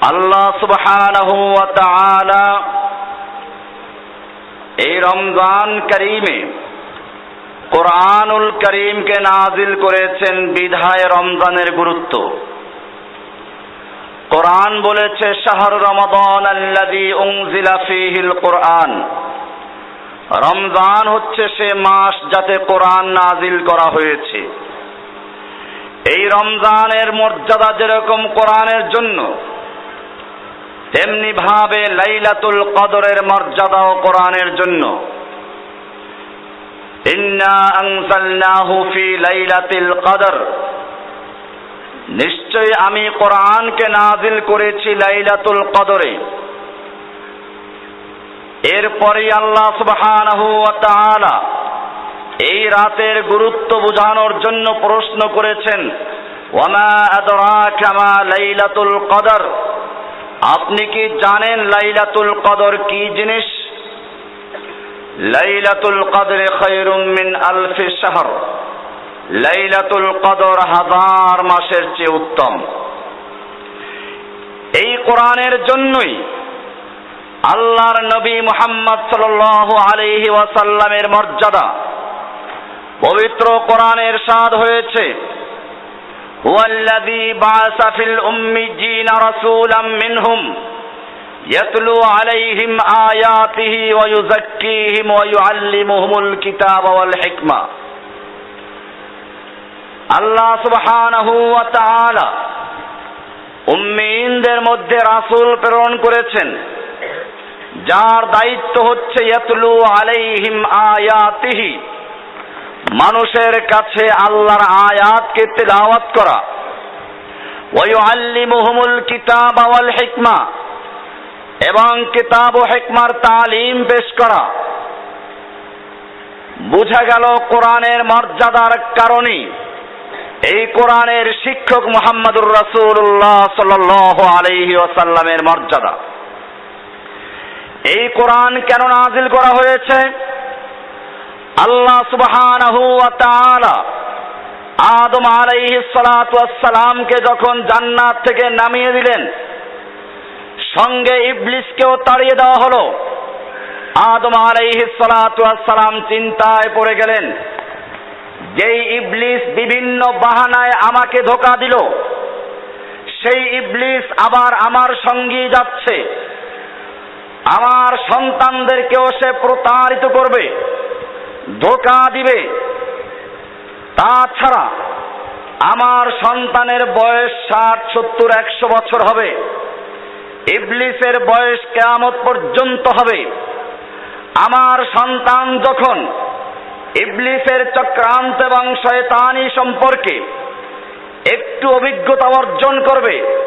আল্লাহ সুবহানাহু ওয়া তাআলা এই রমজান করিমে কোরআনুল করিমকে নাজিল করেছেন বিধায় রমজানের গুরুত্ব। কোরআন বলেছে, শাহর রমাদান আল্লাযী উনজিলা ফীহিল কোরআন। রমজান হচ্ছে সে মাস যাতে কোরআন নাজিল করা হয়েছে। এই রমজানের মর্যাদা যেরকম কোরআনের জন্য তেমনি ভাবে লাইলাতুল কদরের মর্যাদাও কোরআনের জন্য। কদর। নিশ্চয় আমি কোরআনকে নাজিল করেছি লাইলাতুল কদরে। এরপরে আল্লাহ সুবহানাহু এই রাতের গুরুত্ব বোঝানোর জন্য প্রশ্ন করেছেন ওয়ামা লাইলাতুল কদর? আপনি কি জানেন লাইলাতুল কদর কি জিনিস? লাইলাতুল কদরে খৈরুম মিন আলফি শাহর। লাইলাতুল কদর হাজার মাসের চেয়ে উত্তম। এই কোরআনের জন্যই আল্লাহর নবী মুহাম্মদ সাল্লাল্লাহু আলাইহি ওয়াসাল্লামের মর্যাদা পবিত্র কোরআনের স্বাদ হয়েছে। هو الذي بعث في الأميين رسولا منهم يتلو عليهم آياته ويزكيهم ويعلمهم الكتاب والحكمة আল্লাহ সুবহানাহু ওয়া তাআলা উম্মিনদের মধ্যে রাসূল প্রেরণ করেছেন যার দায়িত্ব হচ্ছে ইয়াতলু আলাইহিম আয়াতিহি মানুষের কাছে আল্লাহর আয়াতকে তেলাওয়াত করা। ওয়ায়ুআল্লিমুহুমুল কিতাব ওয়াল হিকমা এবং কিতাব ও হিকমার তালিম পেশ করা। বুঝা গেল কোরআনের মর্যাদার কারণে এই কোরআনের শিক্ষক মুহাম্মদুর রাসূলুল্লাহ সাল্লাল্লাহু আলাইহি ওয়াসাল্লামের মর্যাদা। এই কোরআন কেন নাজিল করা হয়েছে? আল্লাহ তাআলা আদম আলাইহিস সালাতু ওয়াসসালামকে যখন জান্নাত থেকে নামিয়ে দিলেন, সঙ্গে ইবলিসকেও তাড়িয়ে দেওয়া হলো। আদম আলাইহিস সালাতু ওয়াসসালাম চিন্তায় পড়ে গেলেন, যেই ইবলিস বিভিন্ন বাহানায় আমাকে ধোকা দিল, সেই ইবলিস আবার আমার সঙ্গী যাচ্ছে। আমার সন্তানদেরকেও সে প্রতারিত করবে। ধোকা দিবে। তাছাড়া আমার সন্তানের বয়স ষাট, সত্তর, একশো বছর হবে। ইবলিসের বয়স কেয়ামত পর্যন্ত হবে। আমার সন্তান যখন ইবলিসের চক্রান্ত এবং শয়তানি সম্পর্কে একটু অভিজ্ঞতা অর্জন করবে,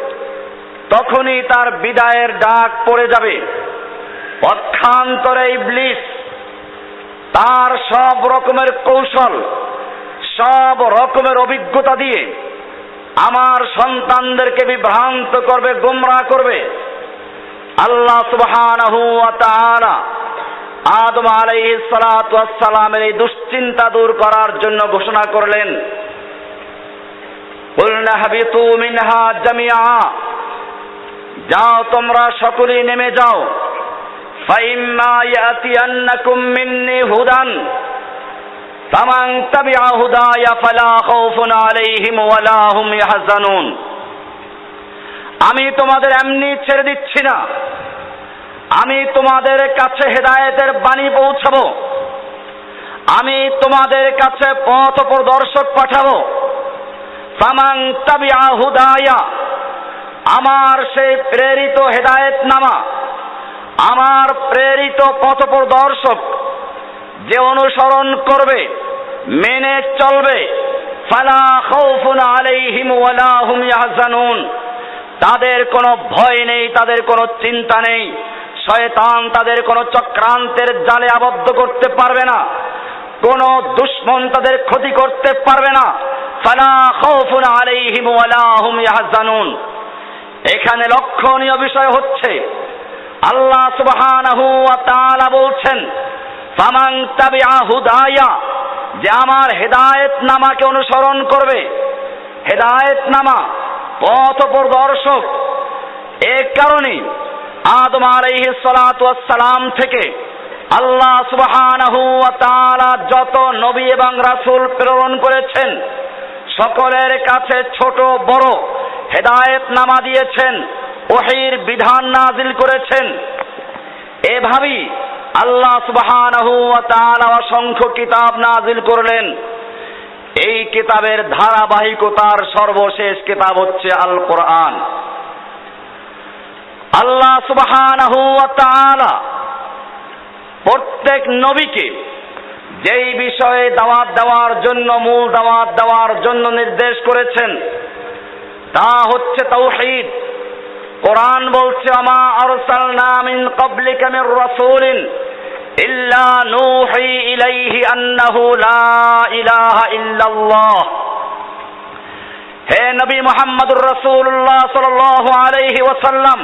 তখনই তার বিদায়ের ডাক পড়ে যাবে। পক্ষান্তরে ইবলিস তার সব রকমের কৌশল, সব রকমের অভিজ্ঞতা দিয়ে আমার সন্তানদেরকে বিভ্রান্ত করবে, গোমরা করবে। আল্লাহ তাআলা আদম আলাইহিস সালাতু সালামের এই দুশ্চিন্তা দূর করার জন্য ঘোষণা করলেন। যাও তোমরা সকলেই নেমে যাও। আমি তোমাদের এমনি ছেড়ে দিচ্ছি না। আমি তোমাদের কাছে হেদায়েতের বাণী পৌঁছাবো। আমি তোমাদের কাছে পথ প্রদর্শক পাঠাবো। তাবিআ হুদায়া, আমার সেই প্রেরিত হেদায়েত নামা আমার প্রেরিত পথ প্রদর্শক যে অনুসরণ করবে, মেনে চলবে, ফালা খাউফুন আলাইহিম ওয়ালা হুম ইয়াহজানুন। তাদের কোনো ভয় নেই, তাদের কোনো চিন্তা নেই। শয়তান তাদের কোনো চক্রান্তের জালে আবদ্ধ করতে পারবে না। কোন দুশ্মন তাদের ক্ষতি করতে পারবে না। ফালা খাউফুন আলাইহিম ওয়ালা হুম ইয়াহজানুন। এখানে লক্ষণীয় বিষয় হচ্ছে আল্লাহ সুবহানাহু বলছেন, ফামান তাবিআ যে আমার হেদায়েত নামাকে অনুসরণ করবে। হেদায়েত নামা পথ প্রদর্শক। এ কারণে আদম আলাইহিস সালাতু সালাম থেকে আল্লাহ তাআলা যত নবী এবং রাসূল প্রেরণ করেছেন, সকলের কাছে ছোট বড় হেদায়েত নামা দিয়েছেন। ওহির বিধান নাজিল করেছেন। এভাবেই আল্লাহ তাআলা অসংখ্য কিতাব নাজিল করলেন। এই কিতাবের ধারাবাহিকতার সর্বশেষ কিতাব হচ্ছে আল কোরআন আল্লাহ তাআলা প্রত্যেক নবীকে যেই বিষয়ে দাওয়াত দেওয়ার জন্য, মূল দাওয়াত দেওয়ার জন্য নির্দেশ করেছেন, তা হচ্ছে তাওহীদ। কোরআন বলছে, আমা আরসালনা মিন ক্বাবলিকা মির রাসূলিন ইল্লা নূহি ইলাইহি আন্নাহু লা ইলাহা ইল্লাল্লাহ। হে নবী মুহাম্মদুর রাসূলুল্লাহ সাল্লাল্লাহু আলাইহি ওয়াসাল্লাম,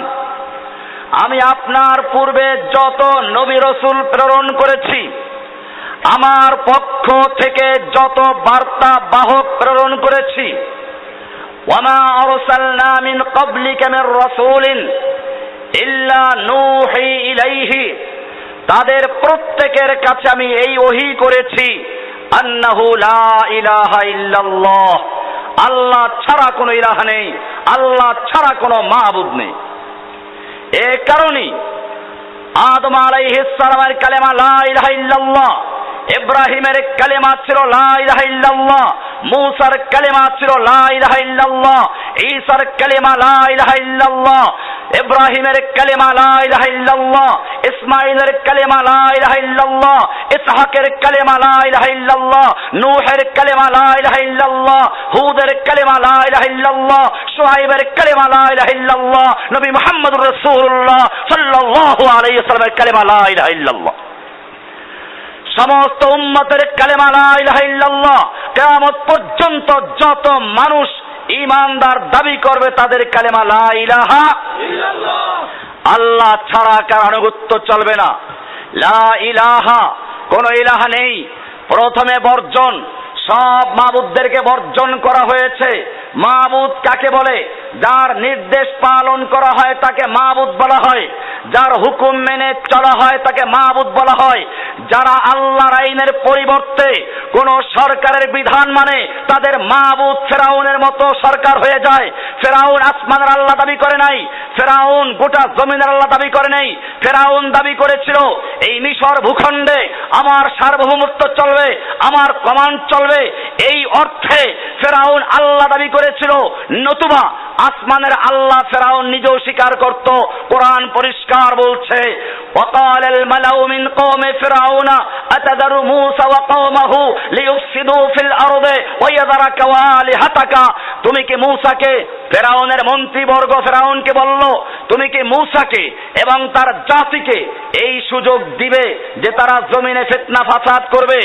আমি আপনার পূর্বে যত নবী রসুল প্রেরণ করেছি, আমার পক্ষ থেকে যত বার্তা বাহক প্রেরণ করেছি ওয়ামা আরসালনা মিন ক্বাবলিকা মির রাসূলিন ইল্লা নূহি ইলাইহি তাদের প্রত্যেকের কাছে আমি এই ওহি করেছি, আন্নাহু লা ইলাহা ইল্লাল্লাহ। আল্লাহ ছাড়া কোনো ইলাহা নেই, আল্লাহ ছাড়া কোনো মাহবুদ নেই। এ কারণেই আদম আলাইহিস সালামের কালেমা লা ইলাহা ইল্লাল্লাহ ইব্রাহিমের কালেমা ছিল লা ইলাহা ইল্লাল্লাহ মুসার কালেমা ছিল লা ইলাহা ইল্লাল্লাহ ঈসার কালেমা লা ইলাহা ইল্লাল্লাহ ইব্রাহিমের কালেমা লা ইলাহা ইল্লাল্লাহ ইসমাইলের কালেমা লা ইলাহা ইল্লাল্লাহ ইসহাকের কালেমা লা ইলাহা ইল্লাল্লাহ নূহের কালেমা লা ইলাহা ইল্লাল্লাহ হুদের কালেমা লা ইলাহা ইল্লাল্লাহ শুআইবের কালেমা লা ইলাহা ইল্লাল্লাহ নবী মুহাম্মদুর রাসূলুল্লাহ সাল্লাল্লাহু আলাইহি ওয়াসাল্লামের কালেমা লা ইলাহা ইল্লাল্লাহ। সমস্ত উম্মতের কালেমা লা ইলাহা ইল্লাল্লাহ। কিয়ামত পর্যন্ত যত মানুষ ইমানদার দাবি করবে, তাদের কালেমা লা ইলাহা আল্লাহ ছাড়া কার আনুগত্য চলবে না। লা ইলাহা, কোন ইলাহা নেই। প্রথমে বর্জন। সব মাবুদদেরকে বর্জন করা হয়েছে। মাবুদ কাকে বলে? যার নির্দেশ পালন করা হয় তাকে মাবুদ বলা হয়। যার হুকুম মেনে চলা হয় তাকে মাহবুদ বলা হয়। যারা আল্লাহর আইনের পরিবর্তে কোন সরকারের বিধান মানে তাদের মাহবুদ ফেরাউনের মতো সরকার হয়ে যায়। ফেরাউন আসমানের আল্লাহ দাবি করে নাই। ফেরাউন গোটা জমিনের আল্লাহ দাবি করে নাই। ফেরাউন দাবি করেছিল, এই মিশর ভূখণ্ডে আমার সার্বভৌমত্ব চলবে, আমার কমান্ড চলবে। এই অর্থে ফেরাউন আল্লাহ দাবি করেছিল, নতুবা আসমানের আল্লাহ ফেরাউন নিজেও স্বীকার করত কোরআন পরিষ্কার বলছে وقال الملأ من قوم فرعون أتذر موسى وقومه ليفسدوا في الأرض ويذرك وآلهتك তুমি কি মূসাকে ফেরাউনের মন্ত্রীবর্গ ফেরাউনকে বলল তুমি কি মূসাকে এবং তার জাতিকে এই সুযোগ দিবে যে তারা জমিনে ফিতনা ফাসাদ করবে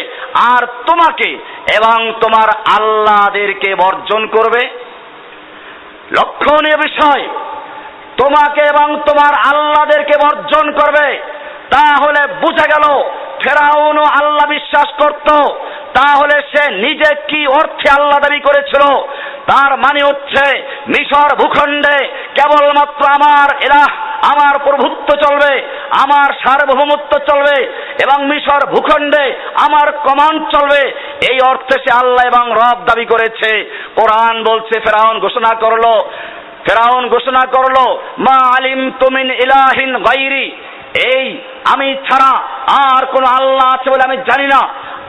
আর তোমাকে এবং তোমার আল্লাহদেরকে বর্জন করবে লক্ষণীয় বিষয়। তোমাকে এবং তোমার আল্লাহদেরকে বর্জন করবে। তাহলে বুঝা গেল ফেরাউনও আল্লাহ বিশ্বাস করত। তাহলে সে নিজে কি অর্থে আল্লাহ দাবি করেছিল? তার মানে হচ্ছে মিশর ভূখণ্ডে কেবলমাত্র আমার এলাহ, আমার প্রভুত্ব চলবে, আমার সার্বভৌমত্ব চলবে এবং মিশর ভূখণ্ডে আমার কমান্ড চলবে। এই অর্থে সে আল্লাহ এবং রব দাবি করেছে। কোরআন বলছে, ফেরাউন ঘোষণা করল, ফেরাউন ঘোষণা করল, মা আলিম তুমিন ইলাহিন গাইরি এই, আমি ছাড়া আর কোন আল্লাহ আছে বলে আমি জানি না।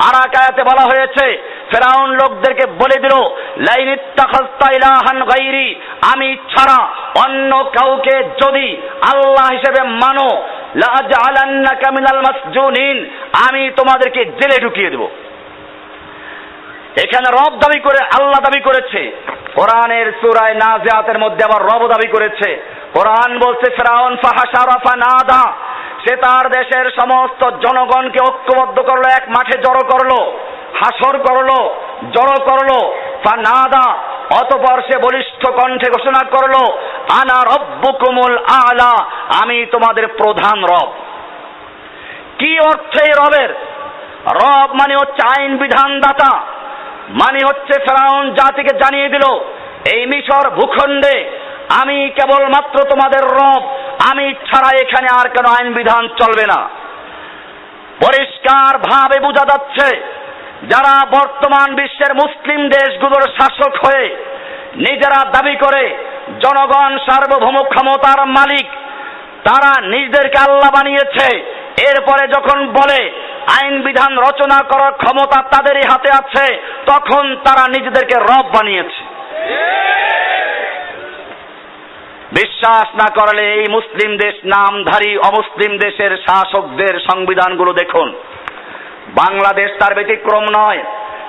আর আকায়াতে বলা হয়েছে, ফেরাউন লোকদেরকে বলে দিল, লাইন গাইরি, আমি ছাড়া অন্য কাউকে যদি আল্লাহ হিসেবে মানো লাজালান্নাকা মিনাল মাসজুনিন, আমি তোমাদেরকে জেলে ঢুকিয়ে দেব। এখানে রব দাবি করে, আল্লাহ দাবি করেছে। কোরআনের সুরায় নাজিয়াতের মধ্যে আবার রব দাবি করেছে। কোরআন বলছে, ফেরাউন ফাহাশারাফা নাদা। সে তার দেশের সমস্ত জনগণকে ঐক্যবদ্ধ করল, এক মাঠে জড়ো করল, হাসর করল, জড়ো করল ফানাদা অতপর সে বলিষ্ঠ কণ্ঠে ঘোষণা করল, আনা রব্বুকুমুল আলা, আমি তোমাদের প্রধান রব। কি অর্থে রবের? রব মানে হচ্ছে আইন বিধান দাতা মানে হচ্ছে ফেরাউন জাতিকে জানিয়ে দিল, এই মিশর ভূখণ্ডে আমি কেবলমাত্র তোমাদের রব, আমি ছাড়া এখানে আর কেন আইন বিধান চলবে না। পরিষ্কার ভাবে বোঝা যাচ্ছে, যারা বর্তমান বিশ্বের মুসলিম দেশগুলোর শাসক হয়ে নিজেরা দাবি করে জনগণ সার্বভৌম ক্ষমতার মালিক, তারা নিজেদেরকে আল্লাহ বানিয়েছে। এরপরে যখন বলে আইন বিধান রচনা করার ক্ষমতা তাদেরই হাতে আছে, তখন তারা নিজেদেরকে রব বানিয়েছে। বিশ্বাস না করলে এই মুসলিম দেশ নামধারী অমুসলিম দেশের শাসকদের সংবিধানগুলো দেখুন। বাংলাদেশ তার ব্যতিক্রম নয়।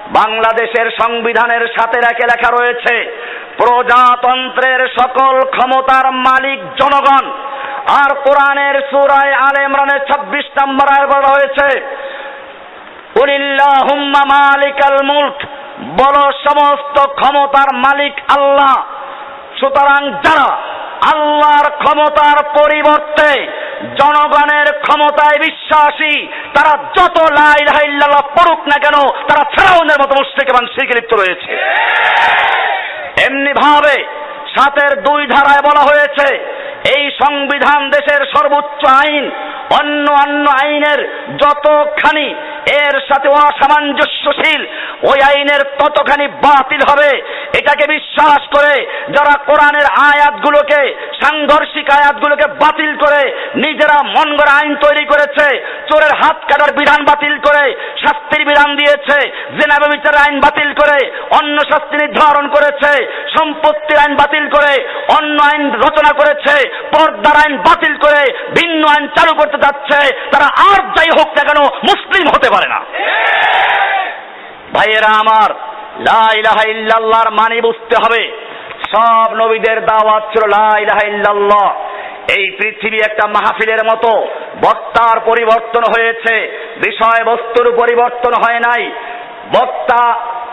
বাংলাদেশের সংবিধানের সাথে রেখে লেখা রয়েছে, প্রজাতন্ত্রের সকল ক্ষমতার মালিক জনগণ। আর কোরআনের সুরায় আল ইমরানের ছাব্বিশ নম্বর আয় বলা হয়েছে মুলক বলো সমস্ত ক্ষমতার মালিক আল্লাহ। সুতরাং যারা আল্লাহর ক্ষমতার পরিবর্তে জনগণের ক্ষমতায় বিশ্বাসী তারা যত লাই লাইল্লাহ পড়ুক না কেন তারা ফেরাউনের মতো মুশ্রিক এবং লিপ্ত রয়েছে। এমনি ভাবে সাতের দুই ধারায় বলা হয়েছে, এই সংবিধান দেশের সর্বোচ্চ আইন, অন্য অন্য আইনের যতখানি এর সাথে অসামঞ্জস্যশীল, ওই আইনের ততখানি বাতিল হবে। এটাকে বিশ্বাস করে যারা কোরআনের আয়াতগুলোকে, সাংঘর্ষিক আয়াতগুলোকে বাতিল করে, নিজেরা মন গড়া আইন তৈরি করেছে, চোরের হাত কাটার বিধান বাতিল করে, শাস্তির বিধান দিয়েছে, জেনাবে বিচারের আইন বাতিল করে, অন্য শাস্তি নির্ধারণ করেছে, সম্পত্তির আইন বাতিল করে, অন্য আইন রচনা করেছে, পর্দার আইন বাতিল করে, ভিন্ন আইন চালু করতে যাচ্ছে, তারা আর যাই হোক না কেন মুসলিম হতে পারে না। ভাইয়েরা আমার, লা ইলাহা ইল্লাল্লাহর মানে বুঝতে হবে, সব নবীদের দাওয়াত ছিল লা ইলাহা ইল্লাল্লাহ। এই পৃথিবী একটা মাহফিলের মতো, বক্তার পরিবর্তন হয়েছে, বিষয়বস্তুর পরিবর্তন হয় নাই। বক্তা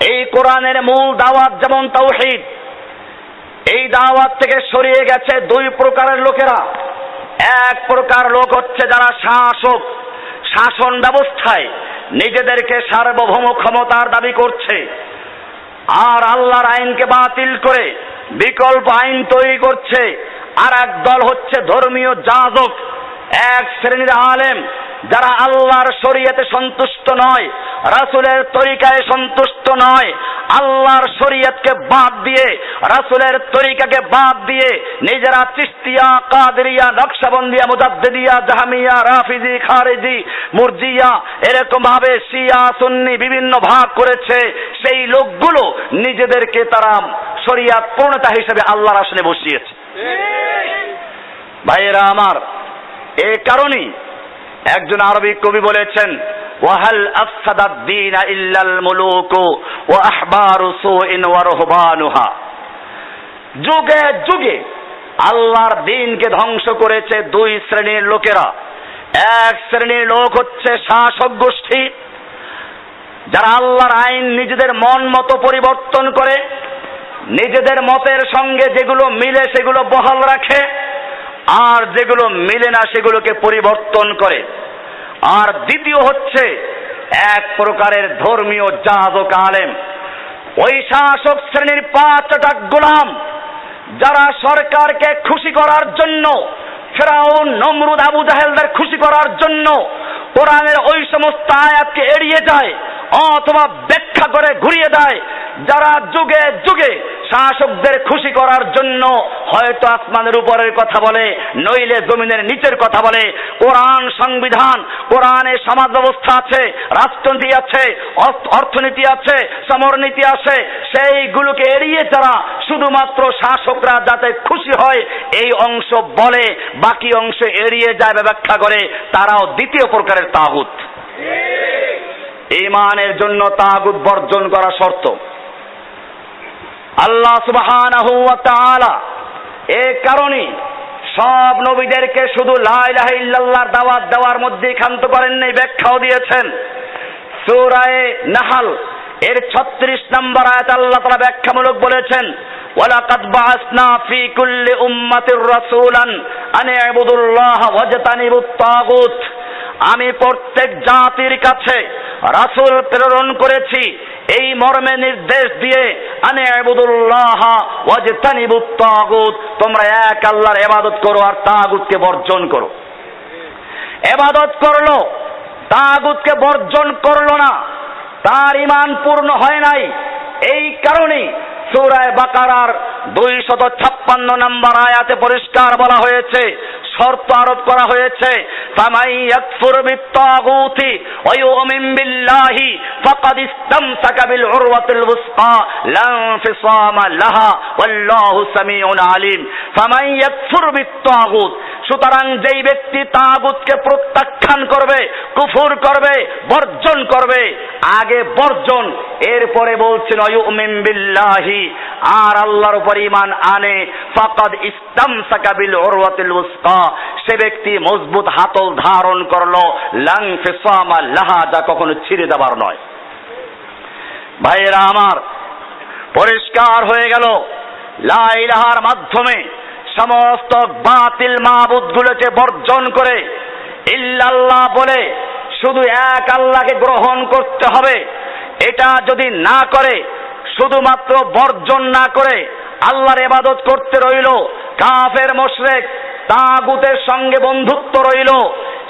এই কোরআনের মূল দাওয়াত যেমন তৌহিদ এই দাওয়াত থেকে সরিয়ে গেছে দুই প্রকারের লোকেরা। এক প্রকার লোক হচ্ছে যারা শাসক, শাসন ব্যবস্থায় নিজেদেরকে সার্বভৌম ক্ষমতার দাবি করছে আর আল্লাহর আইনকে বাতিল করে বিকল্প আইন তৈরি করছে। আর এক দল হচ্ছে ধর্মীয় যাজক এক শ্রেণির আলেম যারা আল্লাহর শরীয়তে সন্তুষ্ট নয়, রাসুলের তরিকায় সন্তুষ্ট নয়, আল্লাহর শরীয়তকে বাদ দিয়ে, রাসুলের তরিকাকে বাদ দিয়ে নিজেরা চিস্তিয়া, কাদরিয়া, নকশাবন্দিয়া, মুজাদ্দিদিয়া, জাহামিয়া, রাফিজি, খারেজি, মুরজিয়া এরকম ভাবে শিয়া, সুন্নি বিভিন্ন ভাগ করেছে। সেই লোকগুলো নিজেদেরকে তারা শরিয়াত পূর্ণতা হিসেবে আল্লাহর আসনে বসিয়েছে। ভাইয়েরা আমার এ কারণেই একজন আরবি কবি বলেছেন, ওয়াহাল আফসাদাদ দিন ইল্লাল মুলুকু ওয়া আহবারু সুইন ওয়া রুহবানুহা। যুগে যুগে আল্লাহর দিনকে ধ্বংস করেছে দুই শ্রেণির লোকেরা। এক শ্রেণির লোক হচ্ছে শাসক গোষ্ঠী, যারা আল্লাহর আইন নিজেদের মন মতো পরিবর্তন করে, নিজেদের মতের সঙ্গে যেগুলো মিলে সেগুলো বহাল রাখে। আর যেগুলো মিলে না সেগুলোকে পরিবর্তন করে। আর দ্বিতীয় হচ্ছে এক প্রকারের ধর্মীয় যাজক আলেম। ওই শাসক শ্রেণির পাঁচটা গোলাম, যারা সরকারকে খুশি করার জন্য, ফেরাউন, নমরুদ, আবু জাহেলদের খুশি করার জন্য কোরআনের ওই সমস্ত আয়াতকে এড়িয়ে যায়, অথবা ব্যাখ্যা করে ঘুরিয়ে দেয়, যারা যুগে যুগে শাসকদের খুশি করার জন্য হয়তো আসমানের উপরের কথা বলে নইলে জমিনের নিচের কথা বলে। কোরআন সংবিধান কোরআনে সমাজ ব্যবস্থা আছে রাষ্ট্রনীতি আছে অর্থনীতি আছে সমরনীতি আছে সেইগুলোকে এড়িয়ে যারা শুধুমাত্র শাসকরা যাতে খুশি হয় এই অংশ বলে বাকি অংশ এড়িয়ে যায় ব্যাখ্যা করে তারাও দ্বিতীয় প্রকারের তাগুত। ইমানের জন্য তাগুত বর্জন করা শর্ত। আল্লাহ তাআলা এ কারণে সব নবীদেরকে শুধু লাইলাহ ইল্লাল্লাহর দাওয়াত দেওয়ার মধ্যেই ক্ষান্ত করেন নাই, ব্যাখ্যাও দিয়েছেন। সূরায়ে নাহাল, এর ছত্রিশ নম্বর আয়াত আল্লাহ তাআলা ব্যাখ্যামূলক বলেছেন, ওয়ালাকাদ বাআসনা ফি কুল্লি উম্মাতির রাসূলান আন ইবুদুল্লাহ ওয়াজতানিবুত তাগুত। আমি প্রত্যেক জাতির কাছে রাসুল প্রেরণ করেছি। এই মর্মে নির্দেশ দিয়ে আনে আবুদুল্লাহ ওয়াজতানিবুত তাগুত। তোমরা এক আল্লাহর এবাদত করো আর তাগুতকে বর্জন করো। এবাদত করল, তাগুতকে বর্জন করল না। তার ইমান পূর্ণ হয় নাই। এই কারণেই সূরায় বাকারার দুই শত ছাপ্পান্ন নম্বর আয়াতে পরিষ্কার বলা হয়েছে, শর্ত আরোপ করা হয়েছে, ফামাই ইয়াকফুর বিত্তাগুতি ওয়া ইউমিন বিল্লাহি ফাকাদ ইসতামসাকা বিল উরওয়াতিল ওয়াসকা লা ইনফিসামা লাহা, ওয়াল্লাহু সামিউন আলিম। ফামাই ইয়াকফুর বিত্তাগুত সুতরাং যেই ব্যক্তি তাগুতকে প্রত্যাখ্যান করবে, কুফুর করবে, বর্জন করবে, আগে বর্জন, এরপরে বলছেন অয়ুমিন বিল্লাহি আর আল্লাহর উপর ইমান আনে, ফাকাদ ইস্তামসাকা বিল উরওয়াতিল উসকা সে ব্যক্তি মজবুত হাতল ধারণ করল, লাং ফিসামা লাহা যা কখনো ছিঁড়ে দেবার নয়। ভাইয়েরা আমার, পরিষ্কার হয়ে গেল, লা ইলাহার মাধ্যমে সমস্ত বাতিল মাহবুদগুলোকে বর্জন করে ইল্লাল্লাহ বলে শুধু এক আল্লাহকে গ্রহণ করতে হবে, এটা যদি না করে, শুধুমাত্র বর্জন না করে আল্লাহর এবাদত করতে রইল, কাফের, মোশরেক, তাগুতের সঙ্গে বন্ধুত্ব রইল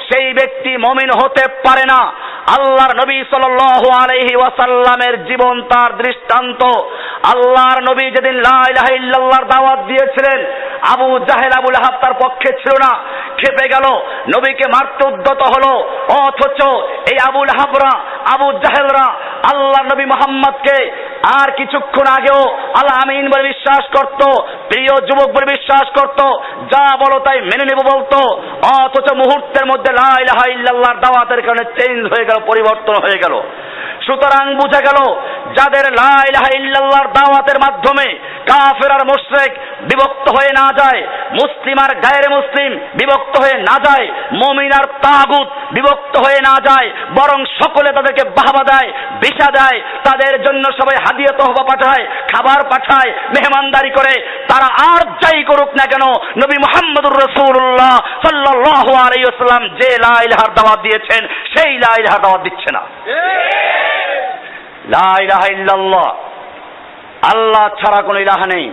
সেই ব্যক্তি মমিন হতে পারে না। আল্লাহর নবী সাল্লাল্লাহু আলাইহি ওয়াসাল্লামের জীবন তার দৃষ্টান্ত। আল্লাহর নবী যেদিন লা ইলাহা ইল্লাল্লাহর দাওয়াত দিয়েছিলেন, আবু জাহেল, আবুল আহাব তার পক্ষে ছিল না। খেপে গেল, নবীকে মারতে উদ্যত হলো। অথচ এই আবুল হাবরা আবু জাহেলরা আল্লাহ নবী মোহাম্মদকে আর কিছুক্ষণ আগেও আল্লাহ আমিন বলে বিশ্বাস করত। প্রিয় যুবক বলে বিশ্বাস করত, যা বলো তাই মেনে নেব বলতো। অথচ মুহূর্তের মধ্যে লা ইলাহা ইল্লাল্লাহর দাওয়াতের কারণে চেঞ্জ হয়ে গেল, পরিবর্তন হয়ে গেল। সুতরাং বুঝে গেল যাদের লা ইলাহা দাওয়াতের মাধ্যমে কাফের আর বিভক্ত হয়ে না যায়, মুসলিম আর গায়ের মুসলিম বিভক্ত হয়ে না যায়, মুমিন আর তাগুত বিভক্ত হয়ে না যায়, বরং সকলে তাদেরকে বাহবা দেয় বিষা দেয়, তাদের জন্য সবাই হাদিয়া তহবা পাঠায়, খাবার পাঠায়, মেহমানদারি করে, তারা আর যাই করুক না কেন, নবী মোহাম্মদুর রসুল্লাহ সাল্লাল্লাহু আলাইহি ওয়াসাল্লাম যে লা ইলাহার দাওয়াত দিয়েছেন, সেই লা ইলাহার দাওয়াত দিচ্ছে না। আল্লাহ ছাড়া কোনো ইলাহা নেই,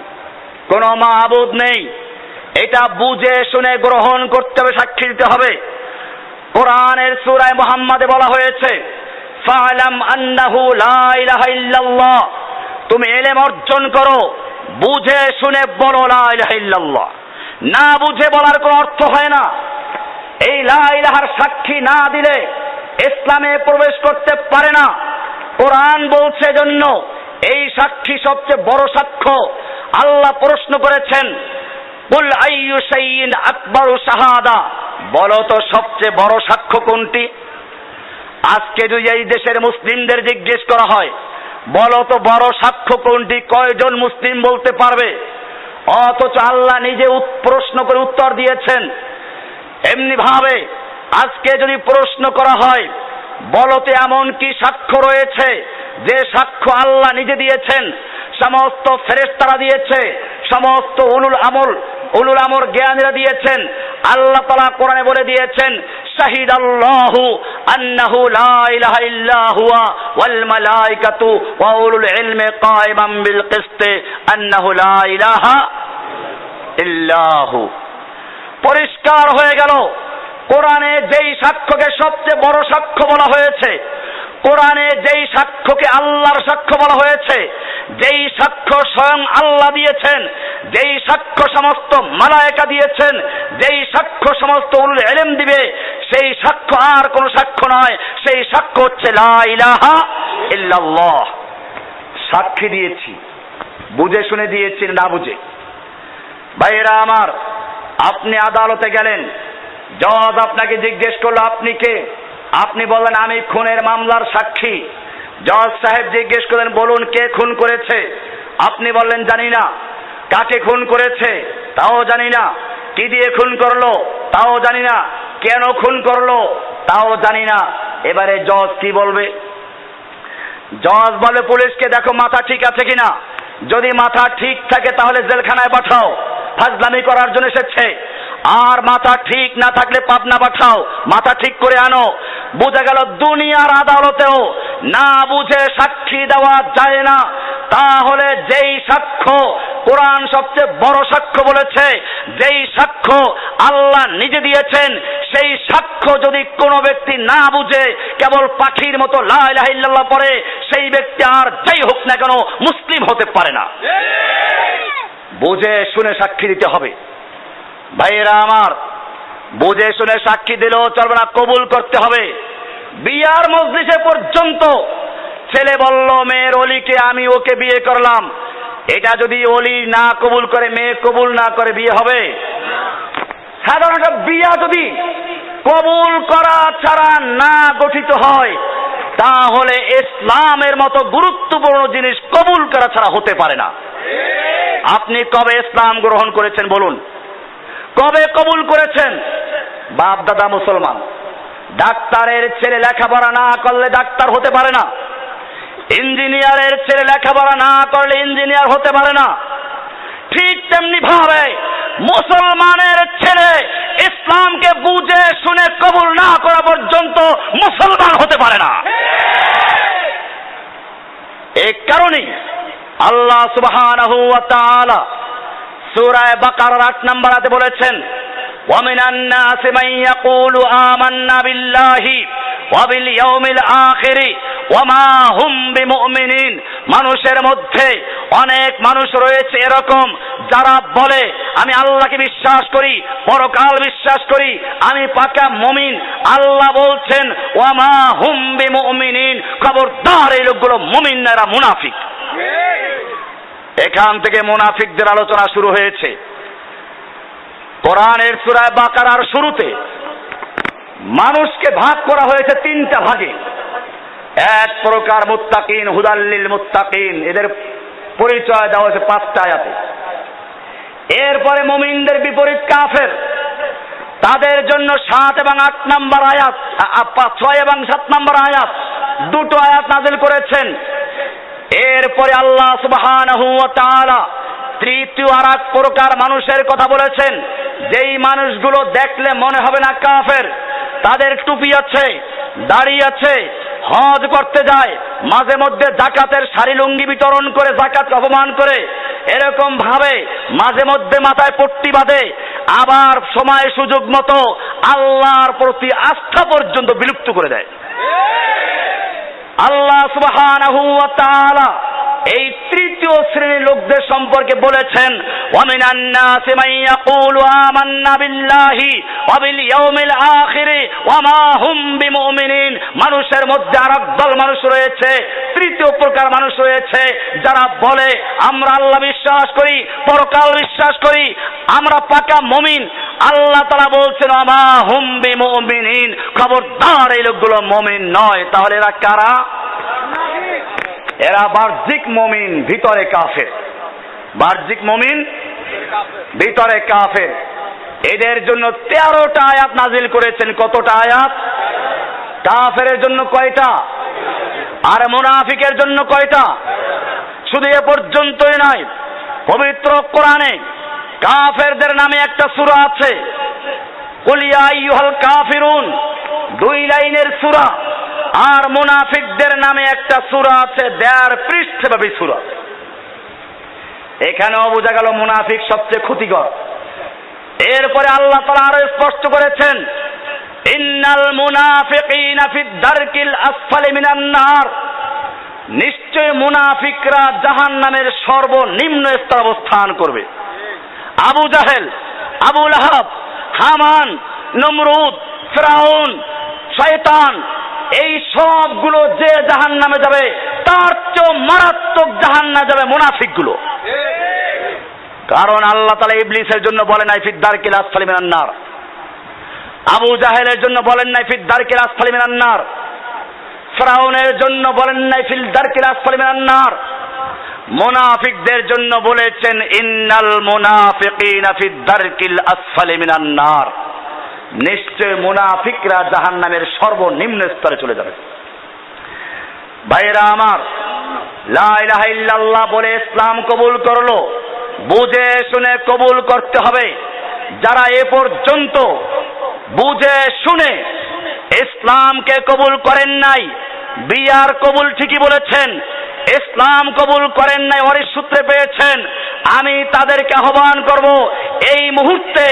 কোনো মাহবুদ নেই। এটা বুঝে শুনে গ্রহণ করতে হবে, সাক্ষী দিতে হবে। কোরআনের সুরায় মোহাম্মদে বলা হয়েছে, ফালাম তুমি এলেম অর্জন করো, বুঝে শুনে বলো লা না বুঝে বলার কোনো অর্থ হয় না। এই লা ইলাহার সাক্ষী না দিলে ইসলামে প্রবেশ করতে পারে না। কোরআন বলছে জন্য এই সাক্ষী সবচেয়ে বড় সাক্ষ্য। আল্লাহ প্রশ্ন করেছেন, কুল আইয়ু আকবারু শাহাদা? বলো তো সবচেয়ে বড় সাক্ষ্য কোনটি? আজকে যদি এই দেশের মুসলিমদের জিজ্ঞেস করা হয়, বলো তো বড় সাক্ষ্য কোনটি? কয়জন মুসলিম বলতে পারবে? অথচ আল্লাহ নিজে প্রশ্ন করে উত্তর দিয়েছেন। এমনি ভাবে আজকে যদি প্রশ্ন করা হয় বলতে এমন কি সাক্ষ্য রয়েছে? যে সাক্ষ্য আল্লাহ নিজে দিয়েছেন, সমস্ত ফেরেশতারা দিয়েছে, সমস্ত উলুল আমল, উলুল আমর জ্ঞানীরা দিয়েছেন, আল্লাহ তালা কোরআনে বলে দিয়েছেন শাহিদ আল্লাহু আন্নাহু লা ইলাহা ইল্লা হুয়া ওয়াল মালাইকাতু ওয়া উলুল ইলমি কায়িমান বিল কিসতি আন্নাহু লা ইল্লাহু পরিষ্কার হয়ে গেল। কোরআনে যেই সাক্ষ্যকে সবচেয়ে বড় সাক্ষ্য বলা হয়েছে, কোরআনে যেই সাক্ষ্যকে আল্লাহর সাক্ষ্য বলা হয়েছে, যেই সাক্ষ্য স্বয়ং আল্লাহ দিয়েছেন, যেই সাক্ষ্য সমস্ত মালায়েকা দিয়েছেন, যেই সাক্ষ্য সমস্ত উল এলেম দিবে, সেই সাক্ষ্য আর কোনো সাক্ষ্য নয়, সেই সাক্ষ্য হচ্ছে লা সাক্ষী দিয়েছি, বুঝে শুনে দিয়েছি না বুঝে। ভাইয়েরা আমার, আপনি আদালতে গেলেন জজ আপনাকে জিজ্ঞেস করল, আপনি কে? আপনি বললেন, আমি খুনের মামলার সাক্ষী। জজ সাহেব জিজ্ঞেস করলেন, বলুন কে খুন করেছে? আপনি বললেন, জানি না। কাকে খুন করেছে? তাও জানি না। কি দিয়ে খুন করল? তাও জানি না। কেন খুন করল? তাও জানি না। এবারে জজ কি বলবে? জজ বলে, পুলিশকে দেখো, মাথা ঠিক আছে কিনা? যদি মাথা ঠিক থাকে, তাহলে জেলখানায় পাঠাও। ফাজলামি করার জন্য এসেছে। আর মাথা ঠিক না থাকলে পাবনা পাঠাও মাথা ঠিক করে আনো। বোঝা গেল দুনিয়ার আদালতেও না বুঝে সাক্ষী দেওয়া যায় না। তাহলে যেই সাক্ষ্য কোরআন সবচেয়ে বড় সাক্ষ্য বলেছে যেই সাক্ষ্য আল্লাহ নিজে দিয়েছেন সেই সাক্ষ্য যদি কোনো ব্যক্তি না বুঝে কেবল পাখির মতো লাইল্লাহ পরে সেই ব্যক্তি আর যাই হোক না কেন মুসলিম হতে পারে না। বুঝে শুনে সাক্ষী দিতে হবে। ভাইয়েরা আমার, বুঝে শুনে সাক্ষী দিলেও চলবে না, কবুল করতে হবে। বিয়ার মসজিদে পর্যন্ত ছেলে বলল, মেয়ের অলিকে আমি ওকে বিয়ে করলাম। এটা যদি অলি না কবুল করে, মেয়ে কবুল না করে বিয়ে হবে? সাধারণত বিয়া যদি কবুল করা ছাড়া না গঠিত হয়, তাহলে ইসলামের মতো গুরুত্বপূর্ণ জিনিস কবুল করা ছাড়া হতে পারে না। আপনি কবে ইসলাম গ্রহণ করেছেন বলুন। কবে কবুল করেছেন? বাপ দাদা মুসলমান, ডাক্তারের ছেলে লেখাপড়া না করলে ডাক্তার হতে পারে না। ইঞ্জিনিয়ারের ছেলে লেখাপড়া না করলে ইঞ্জিনিয়ার হতে পারে না। ঠিক তেমনি ভাবে মুসলমানের ছেলে ইসলামকে বুঝে শুনে কবুল না করা পর্যন্ত মুসলমান হতে পারে না। এই কারণেই আল্লাহ তাআলা সূরা বাকারার 8 নম্বর আয়াতে বলেছেন ومن الناس من يقول آمنا بالله وباليوم الآخر وما هم بمؤمنين মানুষের মধ্যে অনেক মানুষ রয়েছে এরকম যারা বলে আমি আল্লাহকে বিশ্বাস করি পরকাল বিশ্বাস করি আমি পাকা মমিন আল্লাহ বলছেন ওয়ামা হুম বিমুমিনিন খবরদার এই লোকগুলো মমিন না এরা মুনাফিক এখান থেকে মুনাফিকদের আলোচনা শুরু হয়েছে। কোরআনের সুরায় বাকারার শুরুতে মানুষকে ভাগ করা হয়েছে তিনটা ভাগে। এক প্রকার মুত্তাকিন হুদাল্লিল মুত্তাকিন, এদের পরিচয় দেওয়া হয়েছে পাঁচটা আয়াতে। এরপরে মুমিনদের বিপরীত কাফের। তাদের জন্য সাত এবং আট নম্বর আয়াত ছয় এবং সাত নম্বর আয়াত, দুটো আয়াত নাজিল করেছেন। এরপরে আল্লাহ সুবহানাহু ওয়া তৃতীয় আর এক প্রকার মানুষের কথা বলেছেন। যেই মানুষগুলো দেখলে মনে হবে না কাফের, তাদের টুপি আছে, দাড়ি আছে, হজ করতে যায়, মাঝে মধ্যে জাকাতের শাড়ি লুঙ্গি বিতরণ করে, জাকাত অপমান করে, এরকম ভাবে মাঝে মধ্যে মাথায় পট্টি বাঁধে, আবার সময় সুযোগ মতো আল্লাহর প্রতি আস্থা পর্যন্ত বিলুপ্ত করে দেয়। আল্লাহ সুবাহ এই তৃতীয় শ্রেণির লোকদের সম্পর্কে বলেছেন মান মানুষের মধ্যে আর দল মানুষ রয়েছে, তৃতীয় প্রকার মানুষ রয়েছে, যারা বলে, আমরা আল্লাহ বিশ্বাস করি, পরকাল বিশ্বাস করি, আমরা পাকা মমিন। আল্লাহ তারা বলছেন আমা হুম বিমুমিনিন। খবরদার এই লোকগুলো মমিন নয়, তাহলে এরা কারা? এরা বাহ্যিক মমিন, ভিতরে কাফের। বাহ্যিক মমিন, ভিতরে কাফের। এদের জন্য তেরোটা আয়াত নাজিল করেছেন। কতটা আয়াত? কাফের জন্য কয়টা? আর মুনাফিকের জন্য কয়টা? শুধু এ পর্যন্তই নয়, পবিত্র কোরআনে কাফেরদের নামে একটা সূরা আছে। কুলিয়া আইয়ুহাল কাফিরুন, দুই লাইনের সূরা। আর মুনাফিকদের নামে একটা সূরা আছে, দেয়ার পৃষ্ঠব্যাপী সূরা। এখানেও বোঝা গেল মুনাফিক সবচেয়ে ক্ষতিকর। এরপরে আল্লাহ তাআলা আরও স্পষ্ট করেছেন, ইন্নাল মুনাফিকিনা ফিদ দারকিল আসফালি মিনান নার। নিশ্চয় মুনাফিকরা জাহান্নামের সর্বনিম্ন স্তর অবস্থান করবে। আবু জাহেল, আবু হামান, নমরুদ, ফেরাউন, শয়তান এই সবগুলো যে জাহান নামে যাবে, তার চেয়েও মারাত্মক জাহান না যাবে মুনাফিকগুলো। কারণ আল্লাহ তালা ইবলিসের জন্য বলেন নাই ফিদ্দার কিলাস ফালিমিনান্নার আবু জাহেলের জন্য বলেন নাই ফিদ্দার কিলাস ফালিমিনান্নার ফ্রাউনের জন্য বলেন নাই ফিলদার কিলাস ফালিমিনান্নার মোনাফিকদের জন্য বলেছেন, ইন্নাল মুনাফিকিনা ফি দারকিল আসফালি মিনান নার। নিশ্চয় মুনাফিকরা জাহান্নামের সর্বনিম্ন স্তরে চলে যাবে। ভাইরা আমার, লা ইলাহা ইল্লাল্লাহ বলে ইসলাম কবুল করল, বুঝে শুনে কবুল করতে হবে। যারা এ পর্যন্ত বুঝে শুনে ইসলামকে কবুল করেন নাই, বিয়ার কবুল ঠিকই বলেছেন ইসলাম কবুল করেন নাই অরিস সূত্রে পেয়েছেন। আমি তাদেরকে আহ্বান করব, এই মুহূর্তে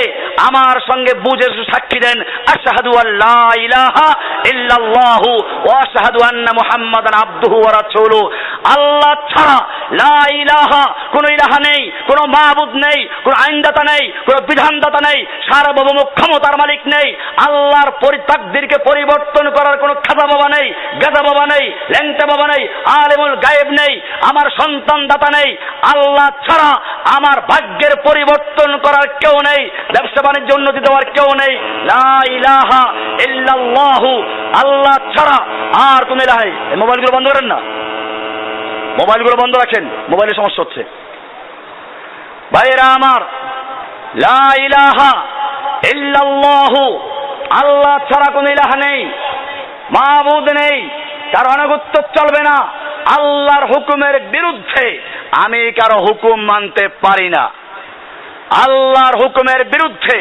আমার সঙ্গে বুঝে সাক্ষী দেন, আশহাদু আল্লাহ ইলাহা ইল্লাল্লাহু ওয়া আশহাদু আন্না মুহাম্মাদান আবদুহু ওয়া রাসূলুহু আল্লাহ ছাড়া লা ইলাহা কোনো ইলাহা নেই, কোনো মাহবুদ নেই, কোনো আইনদাতা নেই, কোনো বিধানদাতা নেই, সার্বভৌম ক্ষমতার মালিক নেই। আল্লাহর পরিতাকদিরকে পরিবর্তন করার কোনো খাজা বাবা নেই, গাজা বাবা নেই, ল্যাংটা বাবা নেই, আলেমুল গায়েব নেই, আমার সন্তান দাতা নেই, আল্লাহ ছাড়া আমার ভাগ্যের পরিবর্তন করার কেউ নেই, ব্যবসা বাণিজ্য উন্নতি দেওয়ার কেউ নেই। আল্লাহ ছাড়া আর তুমি ইলাহাই মোবাইলগুলো বন্ধ করেন না। মোবাইলগুলো বন্ধ রাখেন মোবাইলের সমস্যা হচ্ছে। ভাইরা আমার আল্লাহ ছাড়া কোনো ইলাহা নেই মাহবুদ নেই কারও অনাগত্য চলবে না, আল্লাহর হুকুমের বিরুদ্ধে আমি কারও হুকুম মানতে পারি না। আল্লাহর হুকুমের বিরুদ্ধে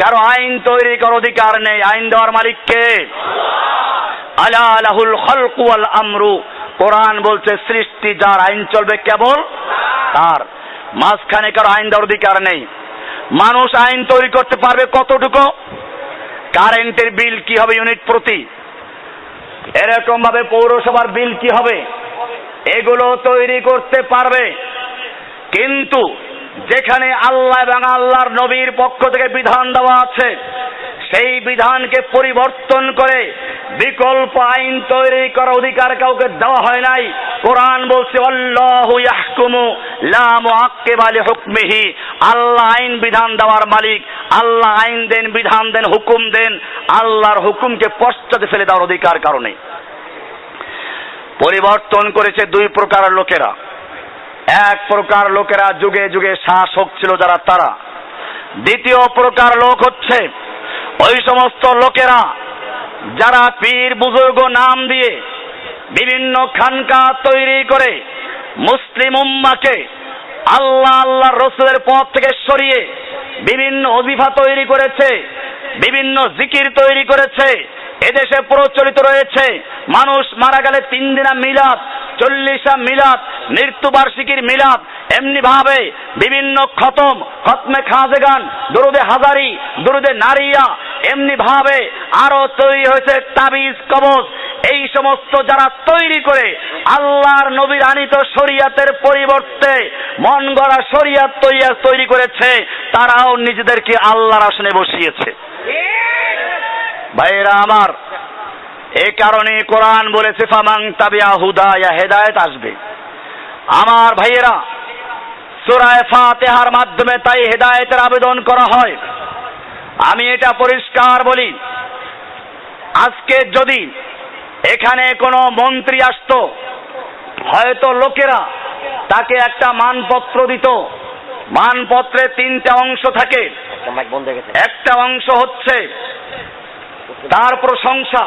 কারও আইন তৈরি করার অধিকার নেই। আইন দেওয়ার মালিককে আলা আলাহুল খলকু আল আমরু। কোরআন বলছে, সৃষ্টি যার আইন চলবে কেবল তার। মাঝখানে কারও আইন দেওয়ার অধিকার নেই। মানুষ আইন তৈরি করতে পারবে কতটুকু? কারেন্টের বিল কি হবে ইউনিট প্রতি? এরকম ভাবে পৌরসভার বিল কি হবে? এগুলো তৈরি করতে পারবে। কিন্তু যেখানে আল্লাহ এবং আল্লাহর নবীর পক্ষ থেকে বিধান দেওয়া আছে, সেই বিধানকে পরিবর্তন করে বিকল্প আইন তৈরি করার অধিকার কাউকে দেওয়া হয় নাই। কোরআন বলছে, আল্লাহু ইয়াহকুমু আল্লাহ আইন বিধান দেওয়ার মালিক আল্লাহ আইন দেন, বিধান দেন, হুকুম দেন, আল্লাহর হুকুমকে পশ্চাতে ফেলে দেওয়ার অধিকার কারণে। পরিবর্তন করেছে দুই প্রকার লোকেরা। এক প্রকার লোকেরা যুগে যুগে শাসক ছিল যারা তারা। দ্বিতীয় প্রকার লোক হচ্ছে ওই সমস্ত লোকেরা যারা পীর বুজুর্গ নাম দিয়ে বিভিন্ন খানকা তৈরি করে মুসলিম উম্মাকে আল্লাহ আল্লাহ রসুলের পথ থেকে সরিয়ে বিভিন্ন অজিফা তৈরি করেছে বিভিন্ন জিকির তৈরি করেছে এদেশে প্রচলিত রয়েছে। মানুষ মারা গেলে তিন দিনা মিলাদ, চল্লিশা মিলাদ, মৃত্যুবার্ষিকীর মিলাদ। এমনি ভাবে বিভিন্ন খতম, খতমে খাজেগান, দরুদে হাজারি, দরুদে নারিয়া। এমনি ভাবে আরও তৈরি হয়েছে তাবিজ, কবজ। এই সমস্ত যারা তৈরি করে আল্লাহর নবীর আনিত শরিয়াতের পরিবর্তে মন গড়া শরিয়াত তৈরি করেছে, তারাও নিজেদেরকে আল্লাহর আসনে বসিয়েছে। ভাইরা আমার এ কারণে কোরআন বলেছে ফামাং তাবিয়া হুদায়া হেদায়েত আসবে। আমার ভাইয়েরা সুরায় ফাতেহার মাধ্যমে তাই হেদায়েতের আবেদন করা হয়। আমি এটা পরিষ্কার বলি আজকে যদি এখানে কোনো মন্ত্রী আসতো হয়তো লোকেরা তাকে একটা মানপত্র দিত। মানপত্রে তিনটা অংশ থাকে। একটা অংশ হচ্ছে তার প্রশংসা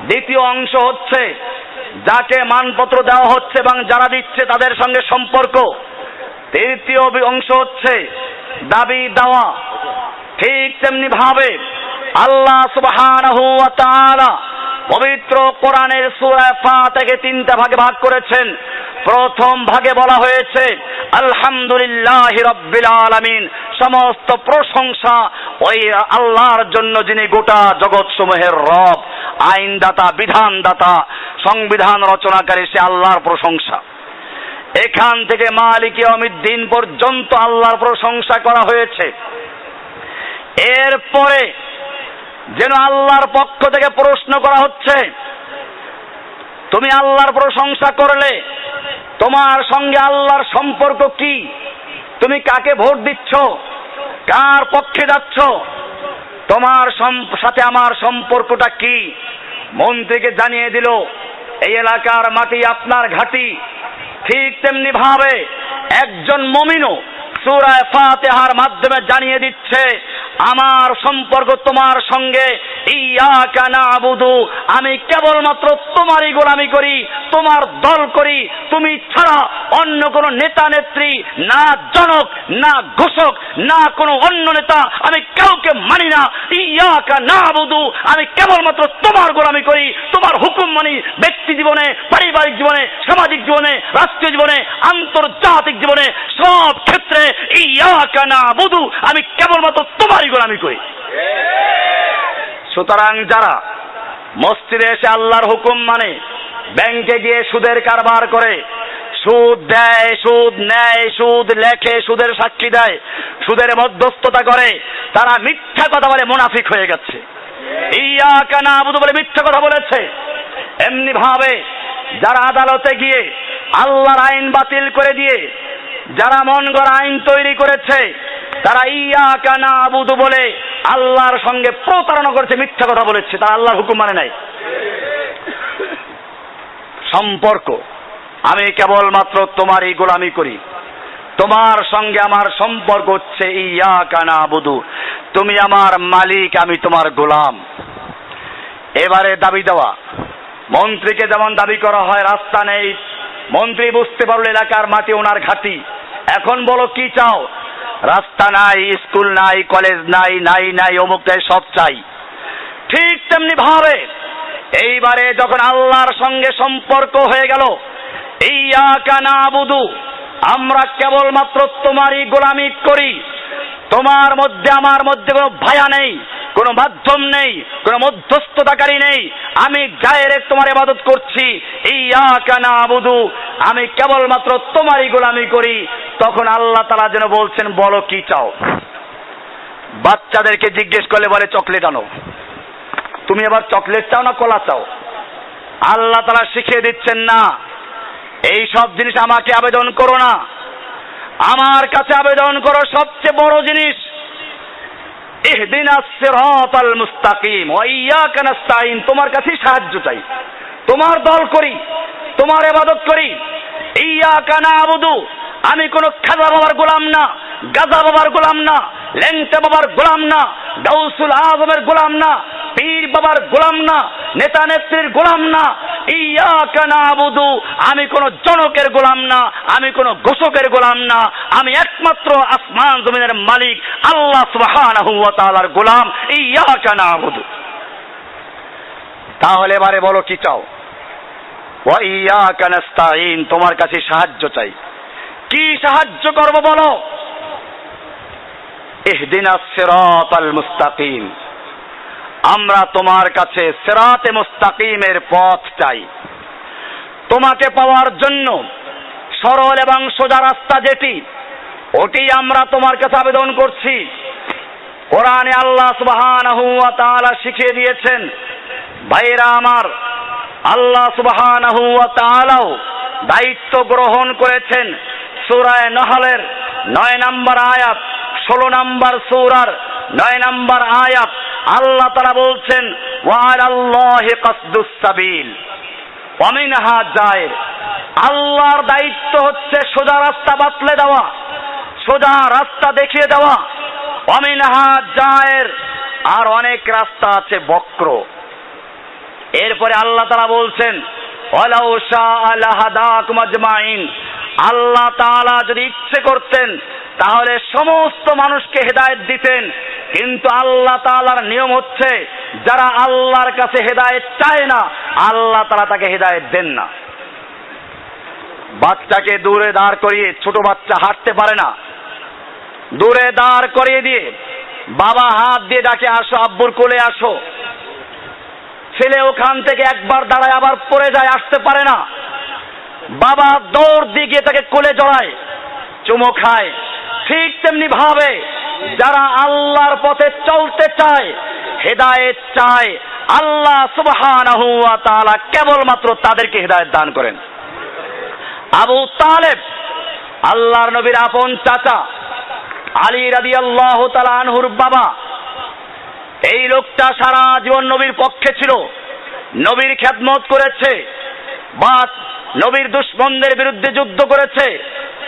দ্বিতীয় অংশ হচ্ছে যাকে মানপত্র দেওয়া হচ্ছে এবং যারা দিচ্ছে তাদের সঙ্গে সম্পর্ক। তৃতীয় অংশ হচ্ছে দাবি দেওয়া। ঠিক তেমনি ভাবে আল্লাহ সুবহানাহু পবিত্র কোরআনের সূরা ফাতিহা তিনটা ভাগে ভাগ করেছেন। প্রথম ভাগে বলা হয়েছে, আলহামদুলিল্লাহ রব্বিল আলামিন, সমস্ত প্রশংসা ওই আল্লাহর জন্য যিনি গোটা জগৎ সমূহের রব, আইনদাতা, বিধানদাতা, সংবিধান রচনাকারী, সে আল্লাহর প্রশংসা। এখান থেকে মালিক দিন পর্যন্ত আল্লাহর প্রশংসা করা হয়েছে। এরপরে যেন আল্লাহর পক্ষ থেকে প্রশ্ন করা হচ্ছে, তুমি আল্লাহর প্রশংসা করলে তোমার সঙ্গে আল্লাহর সম্পর্ক কি? তুমি কাকে ভোট দিচ্ছ? কার পক্ষে যাচ্ছ? তোমার সাথে আমার সম্পর্কটা কি? মন্ত্রীকে জানিয়ে দিল, এই এলাকার মাটি আপনার ঘাটি। ঠিক তেমনি ভাবে একজন মমিনও সুরায় ফাতেহার মাধ্যমে জানিয়ে দিচ্ছে আমার সম্পর্ক তোমার সঙ্গে। আমি কেবলমাত্র তোমারই গোলামি করি, তোমার দল করি। তুমি ছাড়া অন্য কোনো নেতা, নেত্রী, না জনক, না ঘোষক, না কোনো অন্য নেতা আমি কাউকে মানি না। ইয়া কানা আবুদু আমি কেবলমাত্র তোমার গোলামি করি। তোমার হুকুম মানি ব্যক্তি জীবনে, পারিবারিক জীবনে, সামাজিক জীবনে, রাষ্ট্রীয় জীবনে, আন্তর্জাতিক জীবনে, সব ক্ষেত্রে ইয়া কানা বুধু আমি কেবলমাত্র তোমারই গোলামি করি সুতরাং যারা মসজিদে এসে আল্লাহর হুকুম মানে ব্যাংকে গিয়ে সুদের কারবার করে সুদ দেয় সুদ নেয় সুদ লেখে সুদের সাক্ষী দেয় সুদের মধ্যস্থতা করে তারা মিথ্যা কথা বলে মুনাফিক হয়ে গেছে। ইয়া কানা আবুদু বলে মিথ্যা কথা বলেছে। এমনি ভাবে যারা আদালতে গিয়ে আল্লাহর আইন বাতিল করে দিয়ে যারা মন গড়া আইন তৈরি করেছে তারা ইয়া কানা আবুদু বলে আল্লাহর সঙ্গে প্রতারণা করেছে, মিথ্যা কথা বলেছে। তারা আল্লাহর হুকুম মানে নাই। সম্পর্ক। আমি কেবলমাত্র তোমারই গোলামি করি। তোমার সঙ্গে আমার সম্পর্ক হচ্ছে ইয়া কানা আবুদু তুমি আমার মালিক, আমি তোমার গোলাম। এবারে দাবি দেওয়া। মন্ত্রীকে যেমন দাবি করা হয়, রাস্তা নেই। মন্ত্রী বুঝতে পারল এলাকার মাটি ওনার ঘাটি। এখন বলো কি চাও? রাস্তা নাই, স্কুল নাই, কলেজ নাই নাই নাই, অমুক নাই, সব চাই। ঠিক তেমনি ভাবে এইবারে যখন আল্লাহর সঙ্গে সম্পর্ক হয়ে গেল ইয়া কানা বুধু আমরা কেবলমাত্র তোমারই গোলামি করি, তোমার মধ্যে, আমার মধ্যে কোনো ভায়া নেই। কোনো মাধ্যম নেই, কোনো মধ্যস্থতাকারী নেই। আমি ডাইরেক্ট তোমার ইবাদত করছি। ইয়া কানা বুধু আমি কেবলমাত্র তোমারই গোলামি করি। তখন আল্লাহ তালা যেন বলছেন, বলো কি চাও? বাচ্চাদেরকে জিজ্ঞেস করলে বলে, চকলেট আনো। তুমি এবার চকলেট চাও না কলা চাও? আল্লাহ তালা শিখিয়ে দিচ্ছেন, না, এই সব জিনিস আমাকে আবেদন করো না। আমার কাছে আবেদন করো সবচেয়ে বড় জিনিস। মুস্তাকিম তোমার কাছেই সাহায্য চাই। তোমার দল করি, তোমার এবাদত করি। ইয়া কানা আবুদু আমি কোনো খাজা বাবার গোলাম না, গাজা বাবার গোলাম না লেংটা বাবার গোলাম না, গাউসুল আজমের গোলাম না পীর বাবার গোলাম না, নেতা নেত্রীর গোলাম না। ইয়া কানা আবুদু আমি কোন জনকের গোলাম না, আমি কোন ঘোষকের গোলাম না। আমি একমাত্র আসমান জমিনের মালিক, আল্লাহ সুবহানাহু ওয়া তাআলার গোলাম ইয়া কানা আবুদু তাহলে এবারে বলো কি চাও? ওয়া ইয়া কানাস্তাইন তোমার কাছে সাহায্য চাই। কি সাহায্য করব বলো? ইহদিনা সিরাতাল মুস্তাকিম। আমরা তোমার কাছে সেরাতে মুস্তাকিমের পথ চাই। তোমাকে পাওয়ার জন্য সরল এবং সোজা রাস্তা যেটি, ওটি আমরা তোমার কাছে আবেদন করছি। কোরআনে আল্লাহ তাআলা শিখিয়ে দিয়েছেন ভাইরা আমার, আল্লাহ তাআলাও দায়িত্ব গ্রহণ করেছেন। সূরায়ে নহলের নয় নম্বর আয়াত, ষোলো নম্বর সূরার নয় নম্বর আয়াত, আল্লাহ তারা বলছেন আল্লাহর দায়িত্ব হচ্ছে সোজা রাস্তা বাতলে দেওয়া, সোজা রাস্তা দেখিয়ে দেওয়া। অমিনহা জায়ের। আর অনেক রাস্তা আছে বক্র। এরপরে আল্লাহ তারা বলছেন, ওয়ালাউ শাআলাহাদাকুম আজমাইন। আল্লাহ তাআলা যদি ইচ্ছে করতেন, তাহলে সমস্ত মানুষকে হেদায়েত দিতেন। কিন্তু আল্লাহ তাআলার নিয়ম হচ্ছে, যারা আল্লাহর কাছে হেদায়েত চায় না, আল্লাহ তাআলা তাকে হেদায়েত দেন না। বাচ্চাকে দূরে দাঁড় করিয়ে, ছোট বাচ্চা হাঁটতে পারে না। দূরে দাঁড় করিয়ে দিয়ে, বাবা হাত দিয়ে ডাকে, আসো আব্বুর কোলে আসো। ছেলে ওখান থেকে একবার দাঁড়ায়, আবার পড়ে যায়, আসতে পারে না। বাবা দৌড় দিয়ে গিয়ে তাকে কোলে জড়ায়, চুমো খায়। ঠিক তেমনি ভাবে যারা আল্লাহর পথে চলতে চায়, হেদায়েত চায়, আল্লাহ সুবহানাহু কেবলমাত্র তাদেরকে হেদায়েত দান করেন। আবু তালেব, আল্লাহর নবীর আপন চাচা, আলী রাদিয়াল্লাহু তাআলা আনহুর বাবা, এই লোকটা সারা জীবন নবীর পক্ষে ছিল, নবীর খেদমত করেছে। বা নবীর দুশ্মনদের বিরুদ্ধে যুদ্ধ করেছে,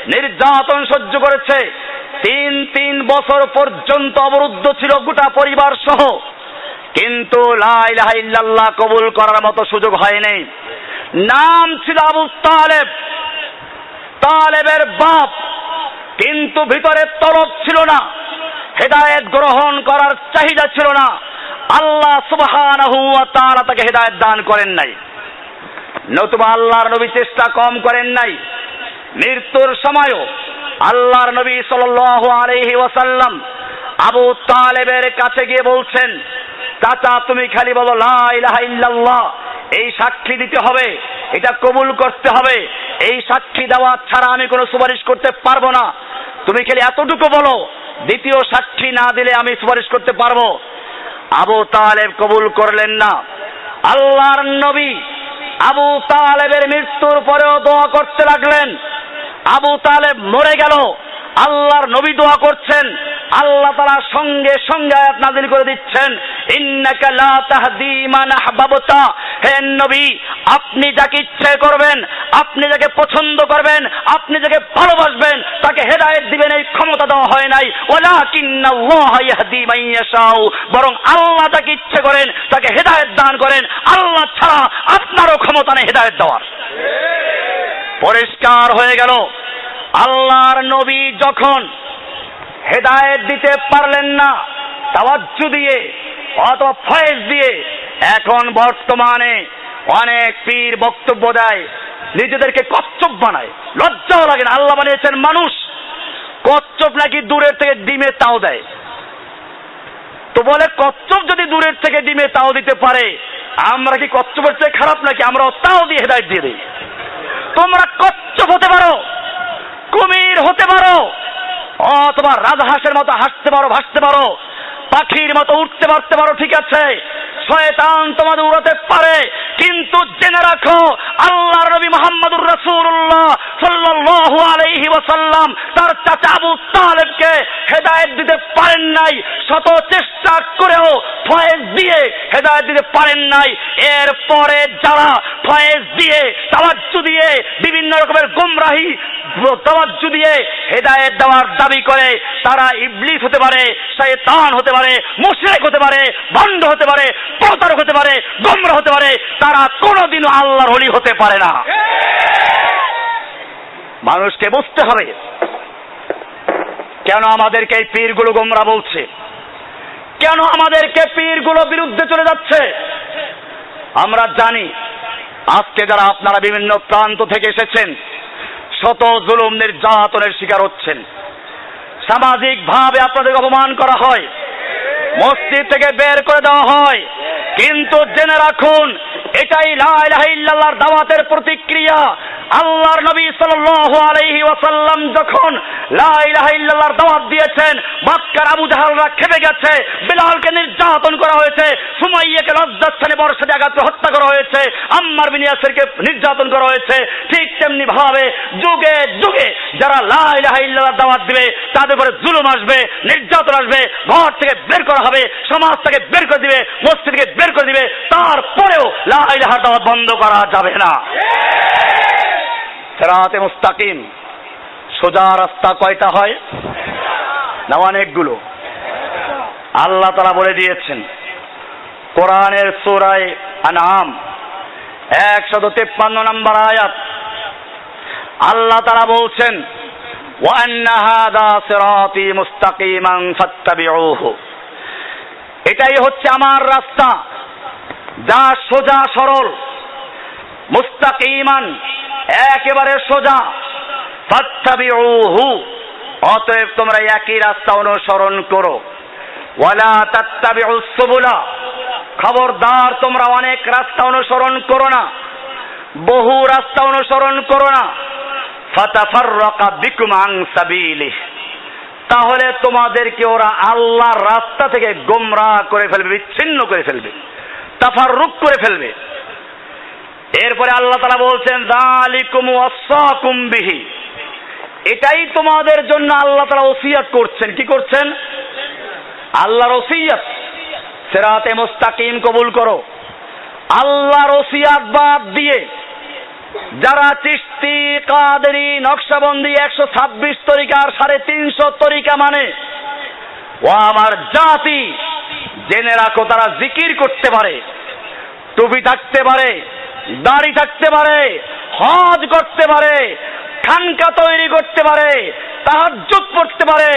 নির্যাতন সহ্য করেছে। তিন তিন বছর পর্যন্ত অবরুদ্ধ ছিল গোটা পরিবার সহ। কিন্তু লাইলাহ কবুল করার মতো সুযোগ হয়নি। নাম ছিল আবু তালেব। তালেবের বাপ, কিন্তু ভিতরে তরফ ছিল না। হেদায়েত গ্রহণ করার চাহিদা ছিল না। আল্লাহ সুবহানাহু তাকে হেদায়েত দান করেন নাই। নতুবা আল্লাহর নবী চেষ্টা কম করেন নাই। মৃত্যুর সময়ও আল্লাহর নবী সাল্লাল্লাহু আলাইহি ওয়াসাল্লাম আবু তালেবের কাছে গিয়ে বলছেন, চাচা, তুমি খালি বলো, লা ইলাহা ইল্লাল্লাহ, এই সাক্ষী দিতে হবে, এটা কবুল করতে হবে, এই সাক্ষী দেওয়া ছাড়া আমি কোনো সুপারিশ করতে পারব না। তুমি খালি এতটুকু বলো, দ্বিতীয় সাক্ষী না দিলে আমি সুপারিশ করতে পারব? আবু তালেব কবুল করলেন না। আল্লাহর নবী আবু তালেবের মৃত্যুর পরেও দোয়া করতে লাগলেন। আবু তালেব মরে গেল। আল্লাহর নবী দোয়া করছেন, আল্লাহ তারা সঙ্গে সঙ্গে আয়াত নাজিল করে দিচ্ছেন, ইন্নাকা লা তাহদি মান আহবাবতা হে নবী, আপনি যাকে ইচ্ছে করবেন, আপনি যাকে পছন্দ করবেন, আপনি যাকে ভালোবাসবেন, তাকে হেদায়েত দিবেন, এই ক্ষমতা দেওয়া হয় নাই। ওয়ালাকিন্নাল্লাহ ইয়াহদি মান ইয়াশাউ। বরং আল্লাহ যাকে ইচ্ছে করেন, তাকে হেদায়েত দান করেন। আল্লাহ ছাড়া আপনারও ক্ষমতা নেই হেদায়েত দেওয়ার। পরিষ্কার হয়ে গেল। আল্লাহর নবী যখন হেদায়েত দিতে পারলেন না, তাওয়াজ্জু দিয়ে, অথবা ফয়েজ দিয়ে, এখন বর্তমানে অনেক পীর বক্তব্য দেয়, নিজেদেরকে কচ্ছপ বানায়। লজ্জাও লাগে না, আল্লাহ বানিয়েছেন মানুষ। কচ্ছপ নাকি দূরের থেকে ডিমে তাও দেয়। তো বলে, কচ্ছপ যদি দূরের থেকে ডিমে তাও দিতে পারে, আমরা কি কচ্ছপের চেয়ে খারাপ নাকি? আমরা তাও দিয়ে হেদায়ত দিয়ে দিই। তোমরা কচ্ছপ হতে পারো। কুমির হতে পারো। তোমার রাজহাঁসের মতো হাসতে পারো, ভাসতে পারো। পাখির মতো উঠতে পারতে পারো, ঠিক আছে। শয়তান তোমাদের উড়াতে পারে। কিন্তু জেনে রাখো, আল্লাহর নবী মোহাম্মদুর রাসূলুল্লাহ সাল্লাল্লাহু আলাইহি ওয়াসাল্লাম তার চাচা আবু তালেবকে হেদায়েত দিতে পারেন নাই, শত চেষ্টা করেও ফয়েজ দিয়ে হেদায়েত দিতে পারেন নাই। এরপরে যারা ফয়েজ দিয়ে তাওয়াজ্জু দিয়ে, বিভিন্ন রকমের গুমরাহি তাওয়াজ্জু দিয়ে হেদায়েত দেওয়ার দাবি করে, তারা ইবলিস হতে পারে, শয়তান হতে পারে, মুশরিক হতে পারে ভণ্ড হতে পারে প্রতারক হতে পারে, গমরা হতে পারে, তারা কোনোদিনও আল্লাহর হলি হতে পারে না। মানুষকে বুঝতে হবে কেন আমাদেরকে এই পীরগুলো গোমরা বলছে? কেন আমাদেরকে পীরগুলো বিরুদ্ধে চলে যাচ্ছে? আমরা জানি, আজকে যারা আপনারা বিভিন্ন প্রান্ত থেকে এসেছেন, শত জুলুম, নির্যাতনের শিকার হচ্ছেন। সামাজিক ভাবে আপনাদের অপমান করা হয়। মসজিদ থেকে বের করে দেওয়া হয়। কিন্তু জেনে রাখুন, এটাই লাইলাহিল্লাহর দাওয়াতের প্রতিক্রিয়া। আল্লাহর নবী সাল্লাল্লাহু আলাইহি ওয়াসাল্লাম যখন লাইলাহিল্লাহর দাওয়াত দিয়েছেন, মক্কার আবু জাহালরা খেপে গেছে, বিলালকে নির্যাতন করা হয়েছে, সুমাইয়াকে লজ্জাস্থানে বর্ষা আঘাত হত্যা করা হয়েছে, আম্মার বিন ইয়াসিরকে নির্যাতন করা হয়েছে, ঠিক তেমনি ভাবে যুগে যুগে যারা লাইলাহিল্লাহর দাওয়াত দিবে, তাদের উপরে জুলুম আসবে, নির্যাতন আসবে, ঘর থেকে বের করা হবে সমাজ থেকে বের করে দিবে, মসজিদকে বের করে দিবে, তারপরেও লাইলাহা দাওয়াত বন্ধ করা যাবে না। সেরাতে মুস্তাকিম, সোজা রাস্তা কয়টা হয়? না, অনেকগুলো। আল্লাহ তারা বলে দিয়েছেন, কোরআনের সোরায় আনাম একশত তেপ্পান্ন নম্বর আয়াত। আল্লাহ তারা বলছেন ওয়ান্না হাদা মুস্তাকিমান এটাই হচ্ছে আমার রাস্তা। যা সোজা, সরল। মুস্তাক ইমান একেবারে সোজা। অতএব তোমরা একই রাস্তা অনুসরণ করো। ওয়ালা খবরদার, তোমরা অনেক রাস্তা অনুসরণ করো না। বহু রাস্তা অনুসরণ করো না। ফাতাফাররাকা বিকুম আন সাবিলিহি। তাহলে তোমাদেরকে ওরা আল্লাহর রাস্তা থেকে গোমরা করে ফেলবে, বিচ্ছিন্ন করে ফেলবে তাফাররুক করে ফেলবে। এরপরে আল্লাহ তারা বলছেন বিহি। এটাই তোমাদের জন্য আল্লাহ তারা ওসিয়াত করছেন। কি করছেন? আল্লাহর ওসিয়াত। সেরাতে মুস্তাকিম কবুল করো। আল্লাহর ওসিয়াত বাদ দিয়ে যারা চিস্তি কাদেরি, নকশাবন্দি একশো ছাব্বিশ তরিকার সাড়ে তিনশো তরিকা মানে ও আমার জাতি, জেনে রাখো তারা জিকির করতে পারে, টুপি থাকতে পারে, দাড়ি থাকতে পারে, হজ করতে পারে, খানকা তৈরি করতে পারে, তাহাজ্জুদ পড়তে পারে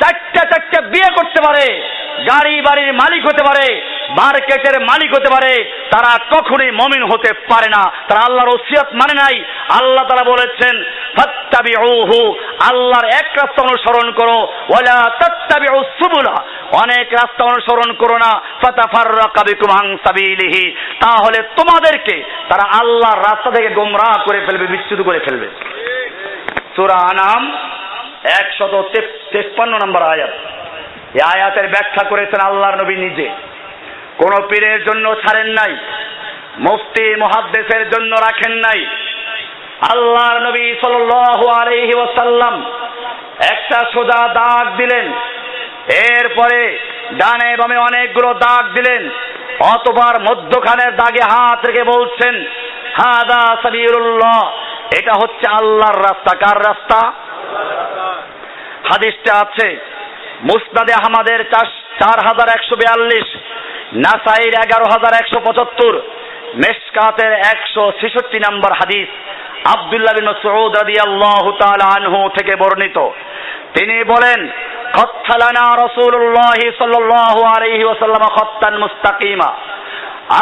চারটা চারটা বিয়ে করতে পারে, গাড়ি বাড়ির মালিক হতে পারে, মার্কেটের মালিক হতে পারে, তারা কখনোই মমিন হতে পারে না। তারা আল্লাহর ওসিয়ত মানে নাই। আল্লাহ তারা বলেছেন, ফাত্তাবিউহু, আল্লাহর এক রাস্তা অনুসরণ করো, ওয়ালা তাত্তাবিউ সুবুলা। অনেক রাস্তা অনুসরণ করো না। ফাতাফাররাকা বিকুম আন সাবিলিহি। তাহলে তোমাদেরকে তারা আল্লাহর রাস্তা থেকে গোমরাহ করে ফেলবে, বিচ্যুত করে ফেলবে। সূরা আনাম। একশত তেপ্পান্ন নম্বর আয়াত। এই আয়াতের ব্যাখ্যা করেছেন আল্লাহর নবী নিজে। কোন পীরের জন্য ছাড়েন নাই, মুফতি মহাদ্দেশের জন্য রাখেন নাই। আল্লাহর নবী সাল্লাল্লাহু আলাইহি ওয়াসাল্লাম একটা সোজা দাগ দিলেন। এরপরে ডানে বামে অনেকগুলো দাগ দিলেন। অতবার মধ্যখানের দাগে হাত রেখে বলছেন, হাদা সাবিরুল্লাহ এটা হচ্ছে আল্লাহর রাস্তা। কার রাস্তা? হাদিসটা আছে, মুসনাদে আহমদের চার হাজার একশো বিয়াল্লিশ, নাসাইর এগারো হাজার একশো পঁচাত্তর মেসকাতের একশো ছেষট্টি নম্বর হাদিস আব্দুল্লাহ বিন সৌদ তাআলা আনহু থেকে বর্ণিত। তিনি বলেন, খত্তালানা রাসূলুল্লাহ সাল্লাল্লাহু আলাইহি ওয়াসাল্লাম খত্তান মুস্তাকিমা।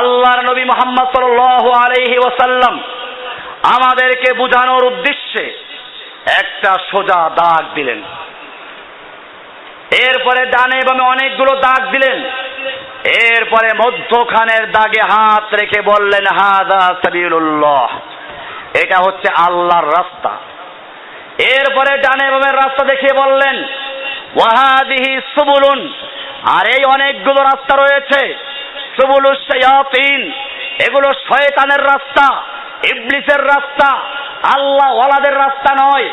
আল্লাহর নবী মুহাম্মদ সাল্লাল্লাহু আলাইহি ওয়াসাল্লাম আমাদেরকে বুঝানোর উদ্দেশ্যে একটা সোজা দাগ দিলেন। এরপরে ডানে বামে অনেকগুলো দাগ দিলেন। এরপরে মধ্যখানের দাগে হাত রেখে বললেন হাদা সাবিলুল্লাহ। এটা হচ্ছে আল্লাহর রাস্তা। এরপরে ডানে বামের রাস্তা দেখিয়ে বললেন, ওয়াহাদিহি সুবুলুন। আর এই অনেকগুলো রাস্তা রয়েছে। সুবুলুস শায়াতিন, এগুলো শয়তানের রাস্তা, ইবলিসের রাস্তা আল্লাহ ওয়ালাদের রাস্তা নয়,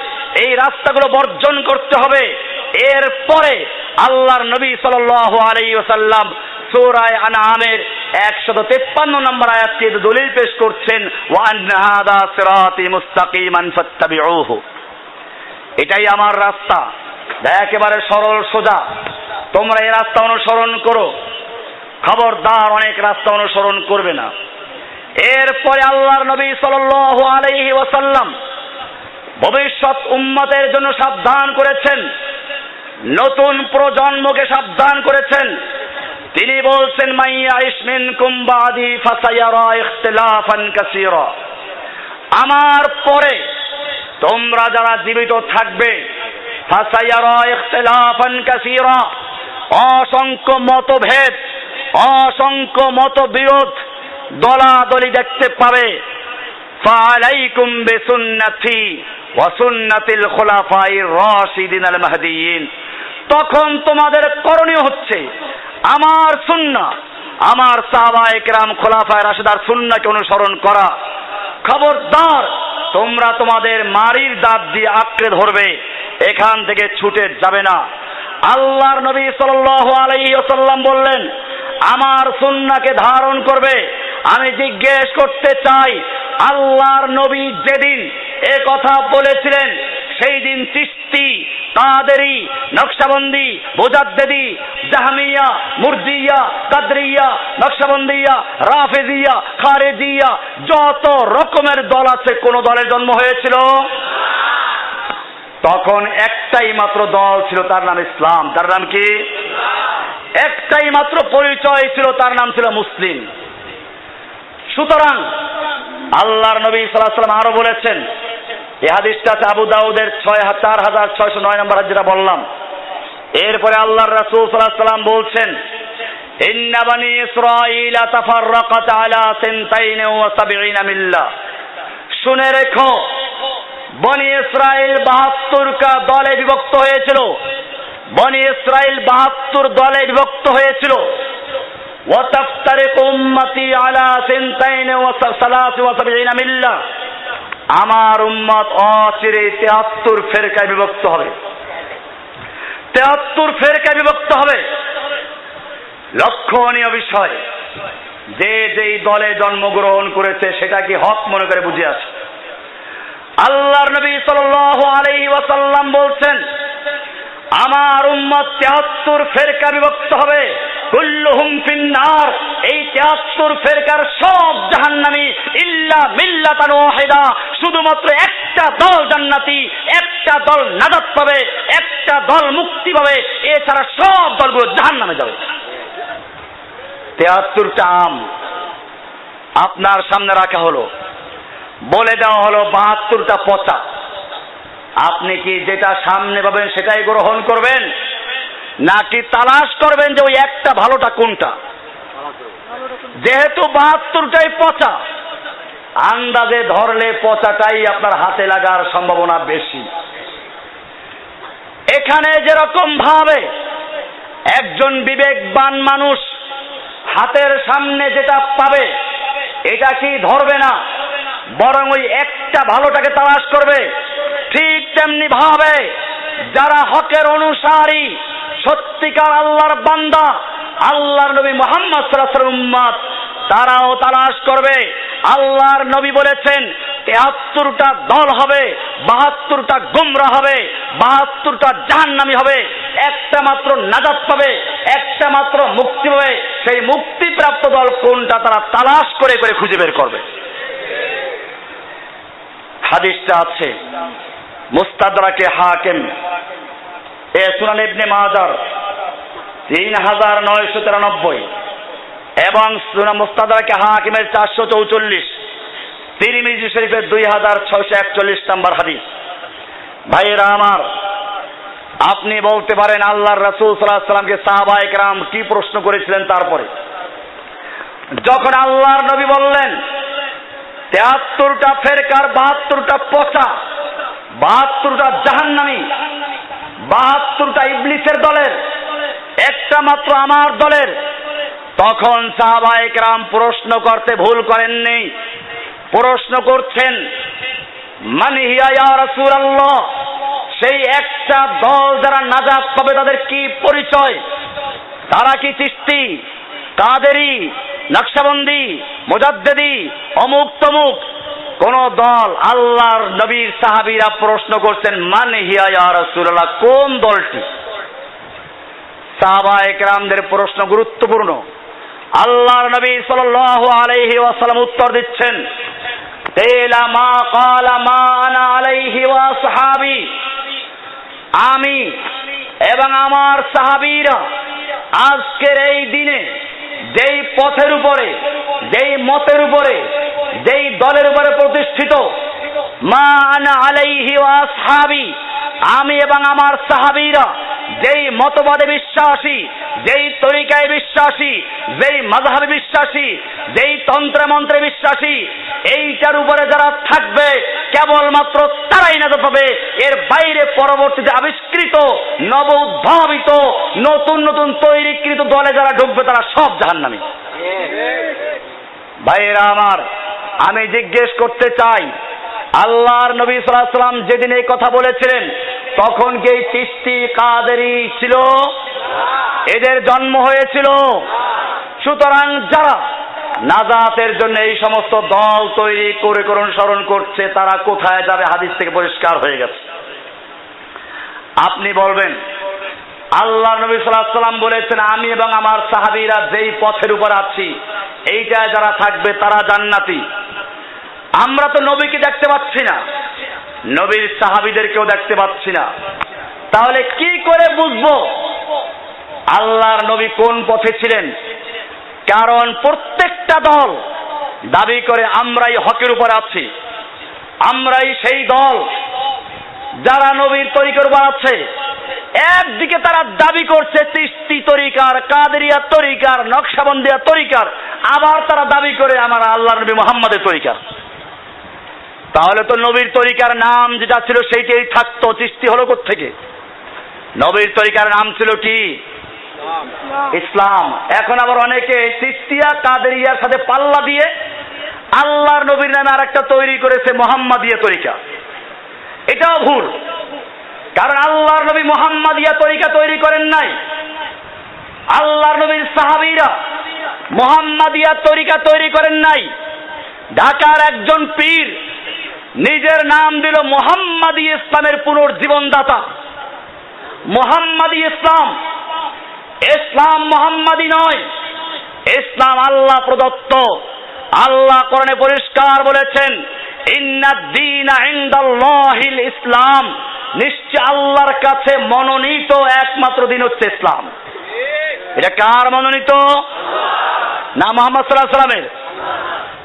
এই রাস্তাগুলো বর্জন করতে হবে। এরপরে আল্লাহর নবী সাল্লাল্লাহু আলাইহি ওয়াসাল্লাম সূরায়ে আনআমের 153 নম্বর আয়াতটি দলিল পেশ করছেন, ওয়া আন্না হাদা সিরাতি মুস্তাকিমান ফাত্তাবিউহু। এটাই আমার রাস্তা। একেবারে সরল সোজা। তোমরা এই রাস্তা অনুসরণ করো। খবরদার অনেক রাস্তা অনুসরণ করবে না। এরপরে আল্লাহর নবী সাল্লাল্লাহু আলাইহি ওয়াসাল্লাম ভবিষ্যৎ উম্মতের জন্য সাবধান করেছেন। নতুন প্রজন্মকে সাবধান করেছেন। তিনি বলছেন মাইয়া ইসমিন কুম্বাদি ফাসায়ারা আমার পরে তোমরা যারা জীবিত থাকবে, ফাসায়ারা ইখতিলাফান কাসীরা। অসংখ্য মতভেদ, অসংখ্য মতবিরোধ দলাদলি দেখতে পাবে। ফালাইকুম বিসুন্নতি ওয়া সুন্নাতিল খুলাফায়ে রাশিদিন আল মাহদিয়িন। তখন তোমাদের করণীয় হচ্ছে, আমার সুন্না, আমার সাহাবা একরাম খোলাফায় রাশেদার সুন্নাকে অনুসরণ করা। খবরদার, তোমরা তোমাদের মারির দাঁত দিয়ে আঁকড়ে ধরবে, এখান থেকে ছুটে যাবে না। আল্লাহর নবী ওয়াসাল্লাম বললেন, আমার সুন্নাকে ধারণ করবে। আমি জিজ্ঞেস করতে চাই, আল্লাহর নবী যেদিন এ কথা বলেছিলেন সেই দিন চিস্তি কাদেরি নকশাবন্দি বোজাদ্দেদি জাহামিয়া, মুরজিয়া, কাদরিয়া, নকশাবন্দিয়া, রাফেজিয়া, খারেজিয়া, যত রকমের দল আছে, কোন দলের জন্ম হয়েছিল? তখন একটাই মাত্র দল ছিল তার নাম ইসলাম। তার নাম কি? একটাই মাত্র পরিচয় ছিল তার নাম ছিল মুসলিম। সুতরাং আল্লাহর নবী সাল্লাহ সাল্লাম আরও বলেছেন এই হাদিসটা আবু দাউদের ছয় চার হাজার ছয়শো নয় নম্বর যেটা বললাম। এরপরে আল্লাহর রাসূল সাল্লাল্লাহু সাল্লাম বলছেন ইন্না বানি ইসরাঈল তাফাররাকাত আলা সিনতাইন ওয়া সাবঈনা মিল্লা। শুনে রেখো বনি ইসরায়েল বাহাত্তর কা দলে বিভক্ত হয়েছিল। বনি ইসরায়েল বাহাত্তর দলে বিভক্ত হয়েছিল। আমার উম্মত অচিরে তেহাত্তর ফেরকায় বিভক্ত হবে। তেহাত্তর ফেরকায় বিভক্ত হবে। লক্ষণীয় বিষয়, যে যেই দলে জন্মগ্রহণ করেছে সেটা কি হক মনে করে বুঝে আছে আল্লাহর নবী সাল্লাল্লাহু আলাইহি ওয়াসাল্লাম বলছেন, আমার উম্মত তেহাত্তর ফেরকা বিভক্ত হবে। কুল্লুহুম ফিন্নার। এই তেহাত্তর ফেরকার সব জাহান্নামী ইল্লা মিল্লা মিল্লাতান ওয়াহিদা, শুধুমাত্র একটা দল জান্নাতি, একটা দল নাজাত পাবে, একটা দল মুক্তি পাবে, এছাড়া সব দলগুলো জাহান্নামে যাবে। তেহাত্তরটা আম আপনার সামনে রাখা হলো। বলে দেওয়া হলো বাহাত্তরটা পচা আপনি কি যেটা সামনে পাবেন সেটাই গ্রহণ করবেন? নাকি তালাশ করবেন যে ওই একটা ভালোটা কোনটা? যেহেতু বাহাত্তরটাই পচা আন্দাজে ধরলে পচাটাই আপনার হাতে লাগার সম্ভাবনা বেশি। এখানে যেরকম ভাবে একজন বিবেকবান মানুষ হাতের সামনে যেটা পাবে, এটা কি ধরবে না? বরং ওই একটা ভালোটাকে তালাশ করবে। ঠিক তেমনি ভাবে যারা হকের অনুসারী, সত্যিকার আল্লাহর বান্দা, আল্লাহর নবী মোহাম্মদ উম্মাদ তারাও তালাশ করবে। আল্লাহর নবী বলেছেন, তেহাত্তরটা দল হবে, বাহাত্তরটা গুমরা হবে, বাহাত্তরটা জাহান্নামি হবে। একটা মাত্র নাজাত পাবে, একটা মাত্র মুক্তি পাবে। সেই মুক্তিপ্রাপ্ত দল কোনটা তারা তালাশ করে করে খুঁজে বের করবে। হাদিসটা আছে, মুস্তাদরাকে হাকিম, এ সুনান ইবনে মাজার, তিন হাজার নয়শো তিরানব্বই, এবং সুনা মুস্তাদরাকে হাকিমের চারশো চৌচল্লিশ, তিরিমিজি শরীফের দুই হাজার ছয়শো একচল্লিশ নম্বর হাদিস। ভাইয়েরা আমার, আপনি বলতে পারেন আল্লাহর রাসূল সাল্লাল্লাহু সাল্লামকে সাহাবা একরাম কি প্রশ্ন করেছিলেন তারপরে? যখন আল্লাহর নবী বললেন তেহাত্তরটা ফেরকার, বাহাত্তরটা পচা, বাহাত্তরটা জাহান্নামি, বাহাত্তরটা ইবলিসের দলের, একটা মাত্র আমার দলের। তখন সাহাবা একরাম প্রশ্ন করতে ভুল করেননি। প্রশ্ন করছেন মানহিয়া সেই একটা দল যারা নাজাত পাবে তাদের কি পরিচয়? তারা কি চিস্তি কাদেরি, নকশাবন্দি, মোজাদ্দেদি, অমুক তমুক। কোন দল আল্লাহর নবীর সাহাবীরা প্রশ্ন করছেন, মান হিয়া কোন দলটি? সাহাবা একরামদের প্রশ্ন গুরুত্বপূর্ণ। আল্লাহর নবী সাল্লাল্লাহু আলাইহি ওয়াসাল্লাম উত্তর দিচ্ছেন তেলা মা কালা মা আনা আলাইহি ওয়া সাহাবী। আমি এবং আমার সাহাবীরা আজকের এই দিনে যেই পথের উপরে, যেই মতের উপরে, যেই দলের উপরে প্রতিষ্ঠিত, মা আনা আলাইহি ওয়া আসহাবি আমি এবং আমার সাহাবিরা যেই মতবাদে বিশ্বাসী যেই তরিকায় বিশ্বাসী যেই মাযহাবে বিশ্বাসী যেই তন্ত্রে মন্ত্রে বিশ্বাসী এইটার উপরে যারা থাকবে কেবলমাত্র তারাই না পাবে এর বাইরে পরবর্তীতে আবিষ্কৃত নব উদ্ভাবিত নতুন নতুন তৈরিকৃত দলে যারা ঢুকবে তারা সব জাহান্নামী। ভাইয়েরা আমার আমি জিজ্ঞেস করতে চাই আল্লাহর নবী সাল্লাম যেদিন এই কথা বলেছিলেন, তখন কি এই তিস্তি কাদেরি ছিল? এদের জন্ম হয়েছিল। সুতরাং যারা নাজাতের জন্য এই সমস্ত দল তৈরি করে করে অনুসরণ করছে, তারা কোথায় যাবে হাদিস থেকে পরিষ্কার হয়ে গেছে। আপনি বলবেন আল্লাহ নবী সাল্লাম বলেছেন, আমি এবং আমার সাহাবিরা যেই পথের উপর আছি, এইটায় যারা থাকবে তারা জান্নাতি। আমরা তো নবীকে দেখতে পাচ্ছি না। নবীর সাহাবিদেরকেও দেখতে পাচ্ছি না। তাহলে কি করে বুঝব আল্লাহর নবী কোন পথে ছিলেন? কারণ প্রত্যেকটা দল দাবি করে আমরাই হকের উপর আছি। আমরাই সেই দল যারা নবীর তরিকার উপর আছে। একদিকে তারা দাবি করছে তিস্তি তরিকার, কাদেরিয়া তরিকার, নকশাবন্দিয়া তরিকার। আবার তারা দাবি করে, আমার আল্লাহ নবী মোহাম্মদের তরিকার। তাহলে তো নবীর তরিকার নাম যেটা ছিল সেইটাই থাকতো চিস্তি হলো থেকে নবীর তরিকার নাম ছিল কি? ইসলাম। এখন আবার অনেকে চিস্তিয়া কাদেরিয়ার সাথে পাল্লা দিয়ে আল্লাহর নবীর নামে আর একটা তৈরি করেছে মোহাম্মদিয়া তরিকা। এটাও ভুল। কারণ আল্লাহর নবী মোহাম্মদিয়া তরিকা তৈরি করেন নাই। আল্লাহর নবীর সাহাবিরা মোহাম্মদ মোহাম্মদিয়া তরিকা তৈরি করেন নাই। ঢাকার একজন পীর নিজের নাম দিল মোহাম্মদী ইসলামের পুনর্জীবনদাতা। মোহাম্মদী ইসলাম। ইসলাম মোহাম্মদী নয়। ইসলাম আল্লাহ প্রদত্ত। আল্লাহ করণে পরিষ্কার বলেছেন ইসলাম। নিশ্চয় আল্লাহর কাছে মনোনীত একমাত্র দিন হচ্ছে ইসলাম। এটা কার মনোনীত? না মোহাম্মদ সাল্লাহ সাল্লামের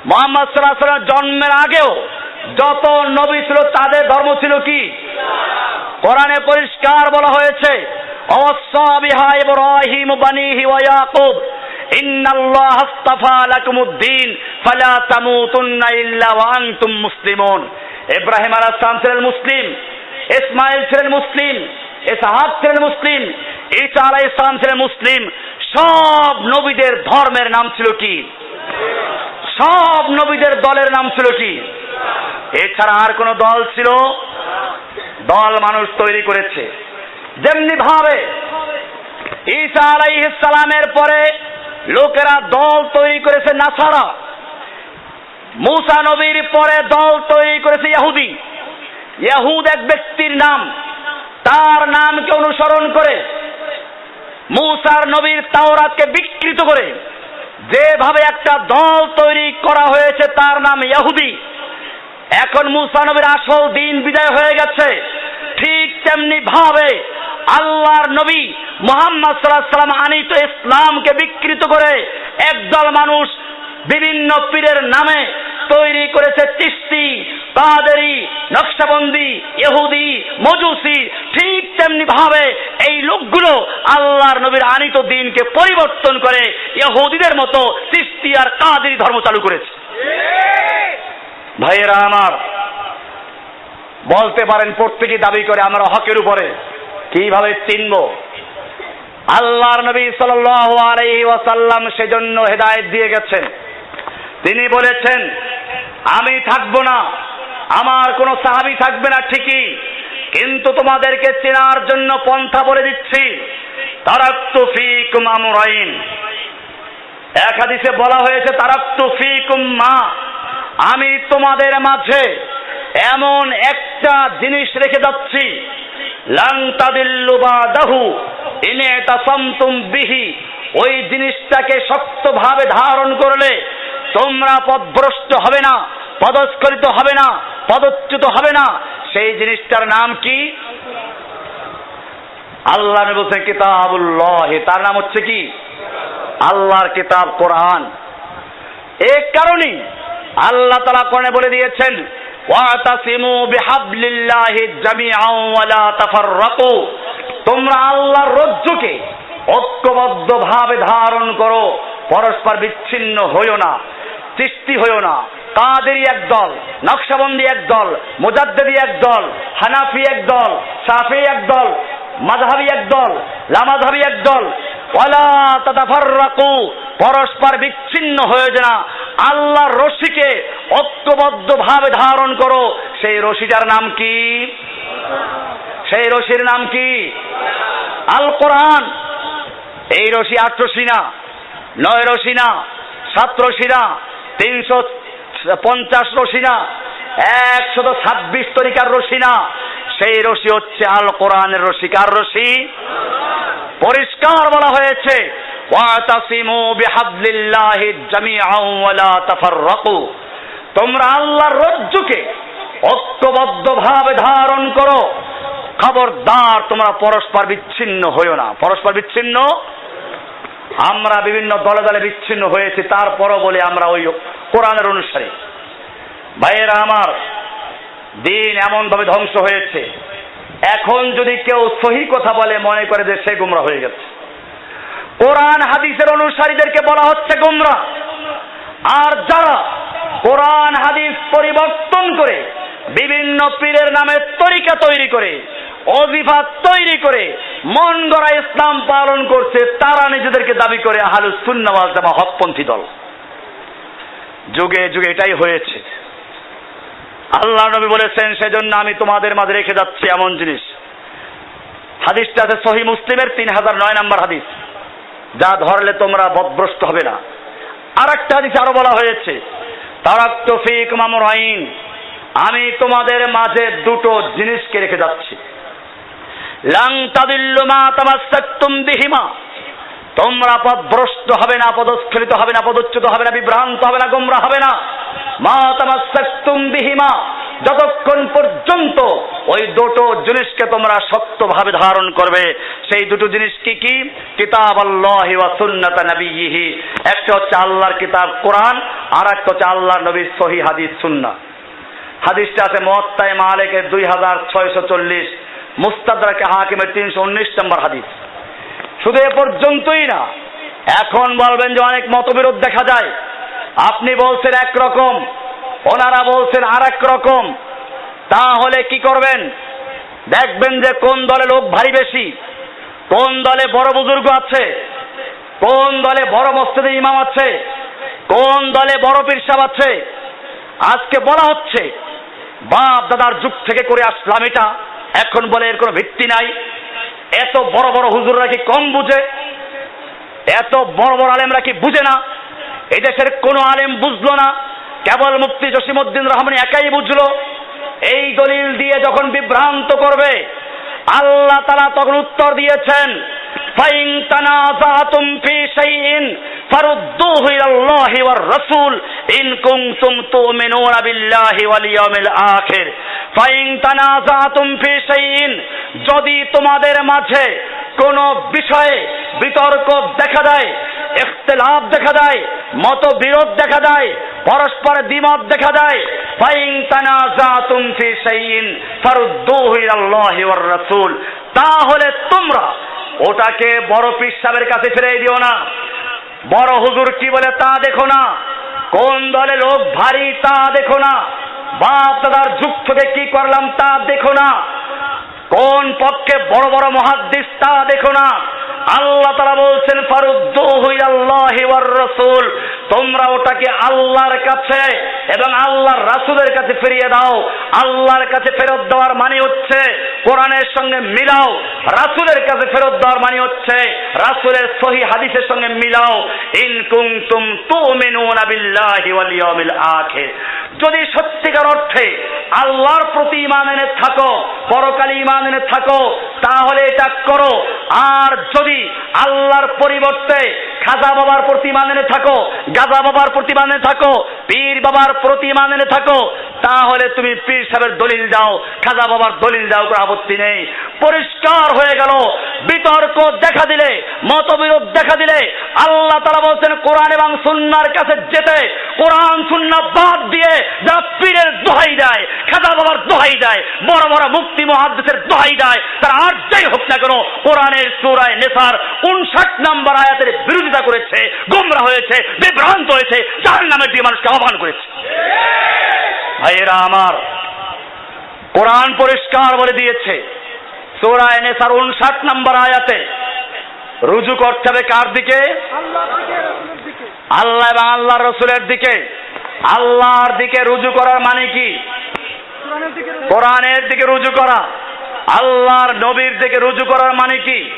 মোহাম্মদ সাল্লাহ সাল্লাম জন্মের আগেও যত নবী ছিল, তাদের ধর্ম ছিল কি? কোরআনে পরিষ্কার বলা হয়েছে অবশ্যা বিহা ইব্রাহিম বানিহি ইন্নাল্লাহ ফালা ইব্রাহিম ছিলেন মুসলিম, ইসমাইল ছিলেন মুসলিম, ইসহাক ছিলেন মুসলিম, ঈসা আলাইহিস সালাম ছিলেন মুসলিম। সব নবীদের ধর্মের নাম ছিল কি? সব নবীদের দলের নাম ছিল কি? এছাড়া আর কোন দল ছিল? দল মানুষ তৈরি করেছে। যেমনি ভাবে ঈসা আলাইহিস সালামের পরে লোকেরা দল তৈরি করেছে নাসারা। মুসা নবীর পরে দল তৈরি করেছে ইহুদি ইহুদ এক ব্যক্তির নাম। তার নামকে অনুসরণ করে মুসার নবীর তাওরাতকে বিকৃত করে যেভাবে একটা দল তৈরি করা হয়েছে, তার নাম ইহুদি এখন মুসা নবীর আসল দিন বিদায় হয়ে গেছে। ঠিক তেমনি ভাবে আল্লাহর নবী মোহাম্মদ সাল্লাম আনিত ইসলামকে বিকৃত করে একদল মানুষ বিভিন্ন পীরের নামে তৈরি করেছে চিস্তি কাদেরি নকশাবন্দি, ইহুদি, মজুসি। ঠিক তেমনি ভাবে এই লোকগুলো আল্লাহর নবীর আনিত দিনকে পরিবর্তন করে ইহুদিদের মতো চিস্তি আর কাদেরি ধর্ম চালু করেছে। ভাইয়েরা আমার, বলতে পারেন প্রত্যেকে দাবি করে আমরা হকের উপরে কীভাবে চিনব? আল্লাহর নবী আলাইহি ওয়াসাল্লাম সেজন্য হেদায়ত দিয়ে গেছেন। তিনি বলেছেন, আমি থাকব না, আমার কোনো সাহাবি থাকবে না ঠিকই, কিন্তু তোমাদেরকে চেনার জন্য পন্থা বলে দিচ্ছি, তারাক্তু ফিকুম বলা হয়েছে, তারাক্তু ফিকুম মা আমি তোমাদের মাঝে এমন একটা জিনিস রেখে যাচ্ছি। লাং তাদিল্লু বাদাহু ইনে তাসামতুম বিহি। ওই জিনিসটাকে শক্তভাবে ধারণ করলে তোমরা পদভ্রষ্ট হবে না, পদস্খলিত হবে না, পদচ্যুত হবে না। সেই জিনিসটার নাম কি? আল্লাহ বলছেন কিতাবুল্লাহ, তার নাম হচ্ছে কি? আল্লাহর কিতাব কোরআন। এই কারণেই আল্লাহ তালা কোরআনে বলে দিয়েছেন, ওয়াতাসিমু বিহাবলিল্লাহি জামিআন ওয়ালা তাফাররাকু। তোমরা আল্লাহর রজ্জুকে ঐক্যবদ্ধভাবে ধারণ করো, পরস্পর বিচ্ছিন্ন হইও না, সৃষ্টি হইও না, কাদেরি এক দল, নকশাবন্দি এক দল, মুজাদ্দেদি এক দল, হানাফি এক দল সাফি এক দল মাযহাবি এক দল, লামাযহাবি এক দল। ওয়ালা তাতাফাররাকু, পরস্পর বিচ্ছিন্ন হয়ে যে না আল্লাহর রশিকে ঐক্যবদ্ধভাবে ধারণ করো। সেই রশিটার নাম কি? সেই রশির নাম কি? আল কোরআন। এই রশি আট রশি না, নয় রশি না, সাত রশি না, তিনশো পঞ্চাশ রশি না একশত ছাব্বিশ তরিকার রশি না। সেই রশি হচ্ছে আল কোরআনের রশি। কার রশি? পরিষ্কার বলা হয়েছে তোমরা আল্লাহর রজ্জুকে ঐক্যবদ্ধভাবে ধারণ করো। খবরদার তোমরা পরস্পর বিচ্ছিন্ন হইও না। পরস্পর বিচ্ছিন্ন? আমরা বিভিন্ন দলে দলে বিচ্ছিন্ন হয়েছি, তারপরও বলে আমরা ওই কোরআনের অনুসারী। ভাইয়েরা আমার, দিন এমনভাবে ধ্বংস হয়েছে। এখন যদি কেউ সহি কথা বলে, মনে করে যে সে গুমরা হয়ে গেছে। কোরআন, হাদিসের অনুসারীদেরকে বলা হচ্ছে গুমরা। আর যারা কোরআন, হাদিস পরিবর্তন করে, বিভিন্ন পীরের নামে তরিকা তৈরি করে অজিফা তৈরি করে, মন গড়া ইসলাম পালন করছে, তারা নিজেদেরকে দাবি করে আহালু সুন্নাওয়াল জামা হকপন্থী দল। যুগে যুগে এটাই হয়েছে। আল্লাহ নবী বলেছেন, সেজন্য আমি তোমাদের মাঝে রেখে যাচ্ছি এমন জিনিস। হাদিসটা আছে সহি মুসলিমের তিন হাজার নয় নম্বর হাদিস। যা ধরলে তোমরা বদভ্রষ্ট হবে না। আর একটা হাদিস আরও বলা হয়েছে তারাক তফিক মামুর আইন আমি তোমাদের মাঝে দুটো জিনিসকে রেখে যাচ্ছি। লাং বিহিমা, তোমরা পদভ্রষ্ট হবে না, পদস্খলিত হবে না, পদচ্যুত হবে না, বিভ্রান্ত হবে না, গোমরা হবে না। মা বিহিমা, যতক্ষণ পর্যন্ত ওই দুটো জিনিসকে তোমরা শক্তভাবে ধারণ করবে, সেই দুটো জিনিস কি কি? কিতাব আল্লাহ ওয়া সুন্নাত একটা হচ্ছে আল্লাহর কিতাব কোরআন আর একটা হচ্ছে আল্লাহর নবীর সহি হাদিস সুন্নাহ। হাদিসটা আছে মহত্তায় মালিকের দুই হাজার ছয়শো চল্লিশ মুস্তাদাকে হাকিমের তিনশো উনিশ নম্বর হাদিস। শুধু এ পর্যন্তই না, এখন বলবেন যে অনেক মতবিরোধ দেখা যায়। আপনি বলছেন একরকম, ওনারা বলছেন আর এক রকম। তাহলে কি করবেন? দেখবেন যে কোন দলে লোক ভারী বেশি, কোন দলে বড় বুজুর্গ আছে, কোন দলে বড় মসজিদে ইমাম আছে, কোন দলে বড় পীরসাব আছে। আজকে বলা হচ্ছে, বাপ দাদার যুগ থেকে করে আসলাম এটা, এখন বলে এর কোনো ভিত্তি নাই। এত বড় বড় হুজুররা কি কম বুঝে? এত বড় বড় আলেমরা কি বুঝে না? এই দেশের কোনো আলেম বুঝলো না। কেবল মুফতি জসিমুদ্দিন রহমান একাই বুঝলো। এই দলিল দিয়ে যখন বিভ্রান্ত করবে, আল্লাহ তালা তখন উত্তর দিয়েছেন, ফাইন তানাজাতুম ফি শাইইন ফারুদ্দুহু ইলাল্লাহি ওয়ার রাসূল ইন কুনতুম তুমিনুনা বিল্লাহি ওয়াল ইয়াউমিল আখির। ফাইন তানাজাতুম ফি শাইইন যদি তোমাদের মাঝে কোন বিষয়ে বিতর্ক দেখা দেয়, ইখতিলাফ দেখা দেয় মতবিরোধ দেখা দেয় পরস্পর দ্বিমত দেখা দেয় ফাইন তানাজাতুম ফি শাইইন ফারুদ্দুহু ইলাল্লাহি ওয়ার রাসূল তাহলে তোমরা ওটাকে বড় পীর সাহেবের কাছে ফিরে দিও না। বড় হুজুর কি বলে তা দেখো না। কোন দলে লোক ভারী তা দেখো না। বাপ দাদার যুগ থেকে কি করলাম তা দেখো না। কোন পক্ষে বড় বড় মহাদ্দিস তা দেখো না। আল্লাহ তারা বলছেন ফারুদ্দু হুই আল্লাহ রাসূল। তোমরা ওটাকে আল্লাহর কাছে এবং আল্লাহর রাসূলের কাছে ফিরিয়ে দাও। আল্লাহর কাছে ফেরত দেওয়ার মানে হচ্ছে কোরআনের সঙ্গে মিলাও। রাসূলের কাছে ফেরত দেওয়ার মানে হচ্ছে রাসূলের সহি হাদিসের সঙ্গে মিলাও। ইন কুনতুম তুমিনুনা বিল্লাহি ওয়াল ইয়াউমিল আখির। যদি সত্যিকার অর্থে আল্লাহর প্রতি ইমান এনে থাকো, পরকালে ইমান এনে থাকো, তাহলে এটা করো। আর যদি আল্লাহর পরিবর্তে খাজা বাবার প্রতি মানে থাকো, গাজা বাবার প্রতি মানে থাকো, পীর বাবার প্রতি মানে থাকো তাহলে তুমি পীর সাহেবের দলিল দাও, খাজা বাবার দলিল দাও, কোনো আপত্তি নেই। পরিষ্কার হয়ে গেল, বিতর্ক দেখা দিলে, মতবিরোধ দেখা দিলে, আল্লাহ তারা বলছেন, কোরআন এবং সুন্নার কাছে যেতে, কোরআন সুন্না বাদ দিয়ে যারা পীরের দোহাই দেয়, খাজা বাবার দোহাই দেয়, বড় বড় মুক্তি মহাদ্দেশের দোহাই দেয়, তারা আর যাই হোক না কেন, কোরআনের সুরায় নেসার উনষাট নাম্বার আয়াতের বিরোধিতা করেছে, গোমরা হয়েছে, বিভ্রান্ত হয়েছে যার নামে দিয়ে মানুষকে আহ্বান করেছে। ভাইয়েরা আমার। কোরআন পরিষ্কার বলে দিয়েছে। সুরায় নেসার উনষাট নাম্বার আয়াতে। রুজু করতে হবে কার দিকে? আল্লাহ এবং আল্লাহ রসুলের দিকে। আল্লাহর দিকে রুজু করার মানে কি? কোরআনের দিকে রুজু করা। আল্লাহর নবীর দিকে রুজু করার মানে কি?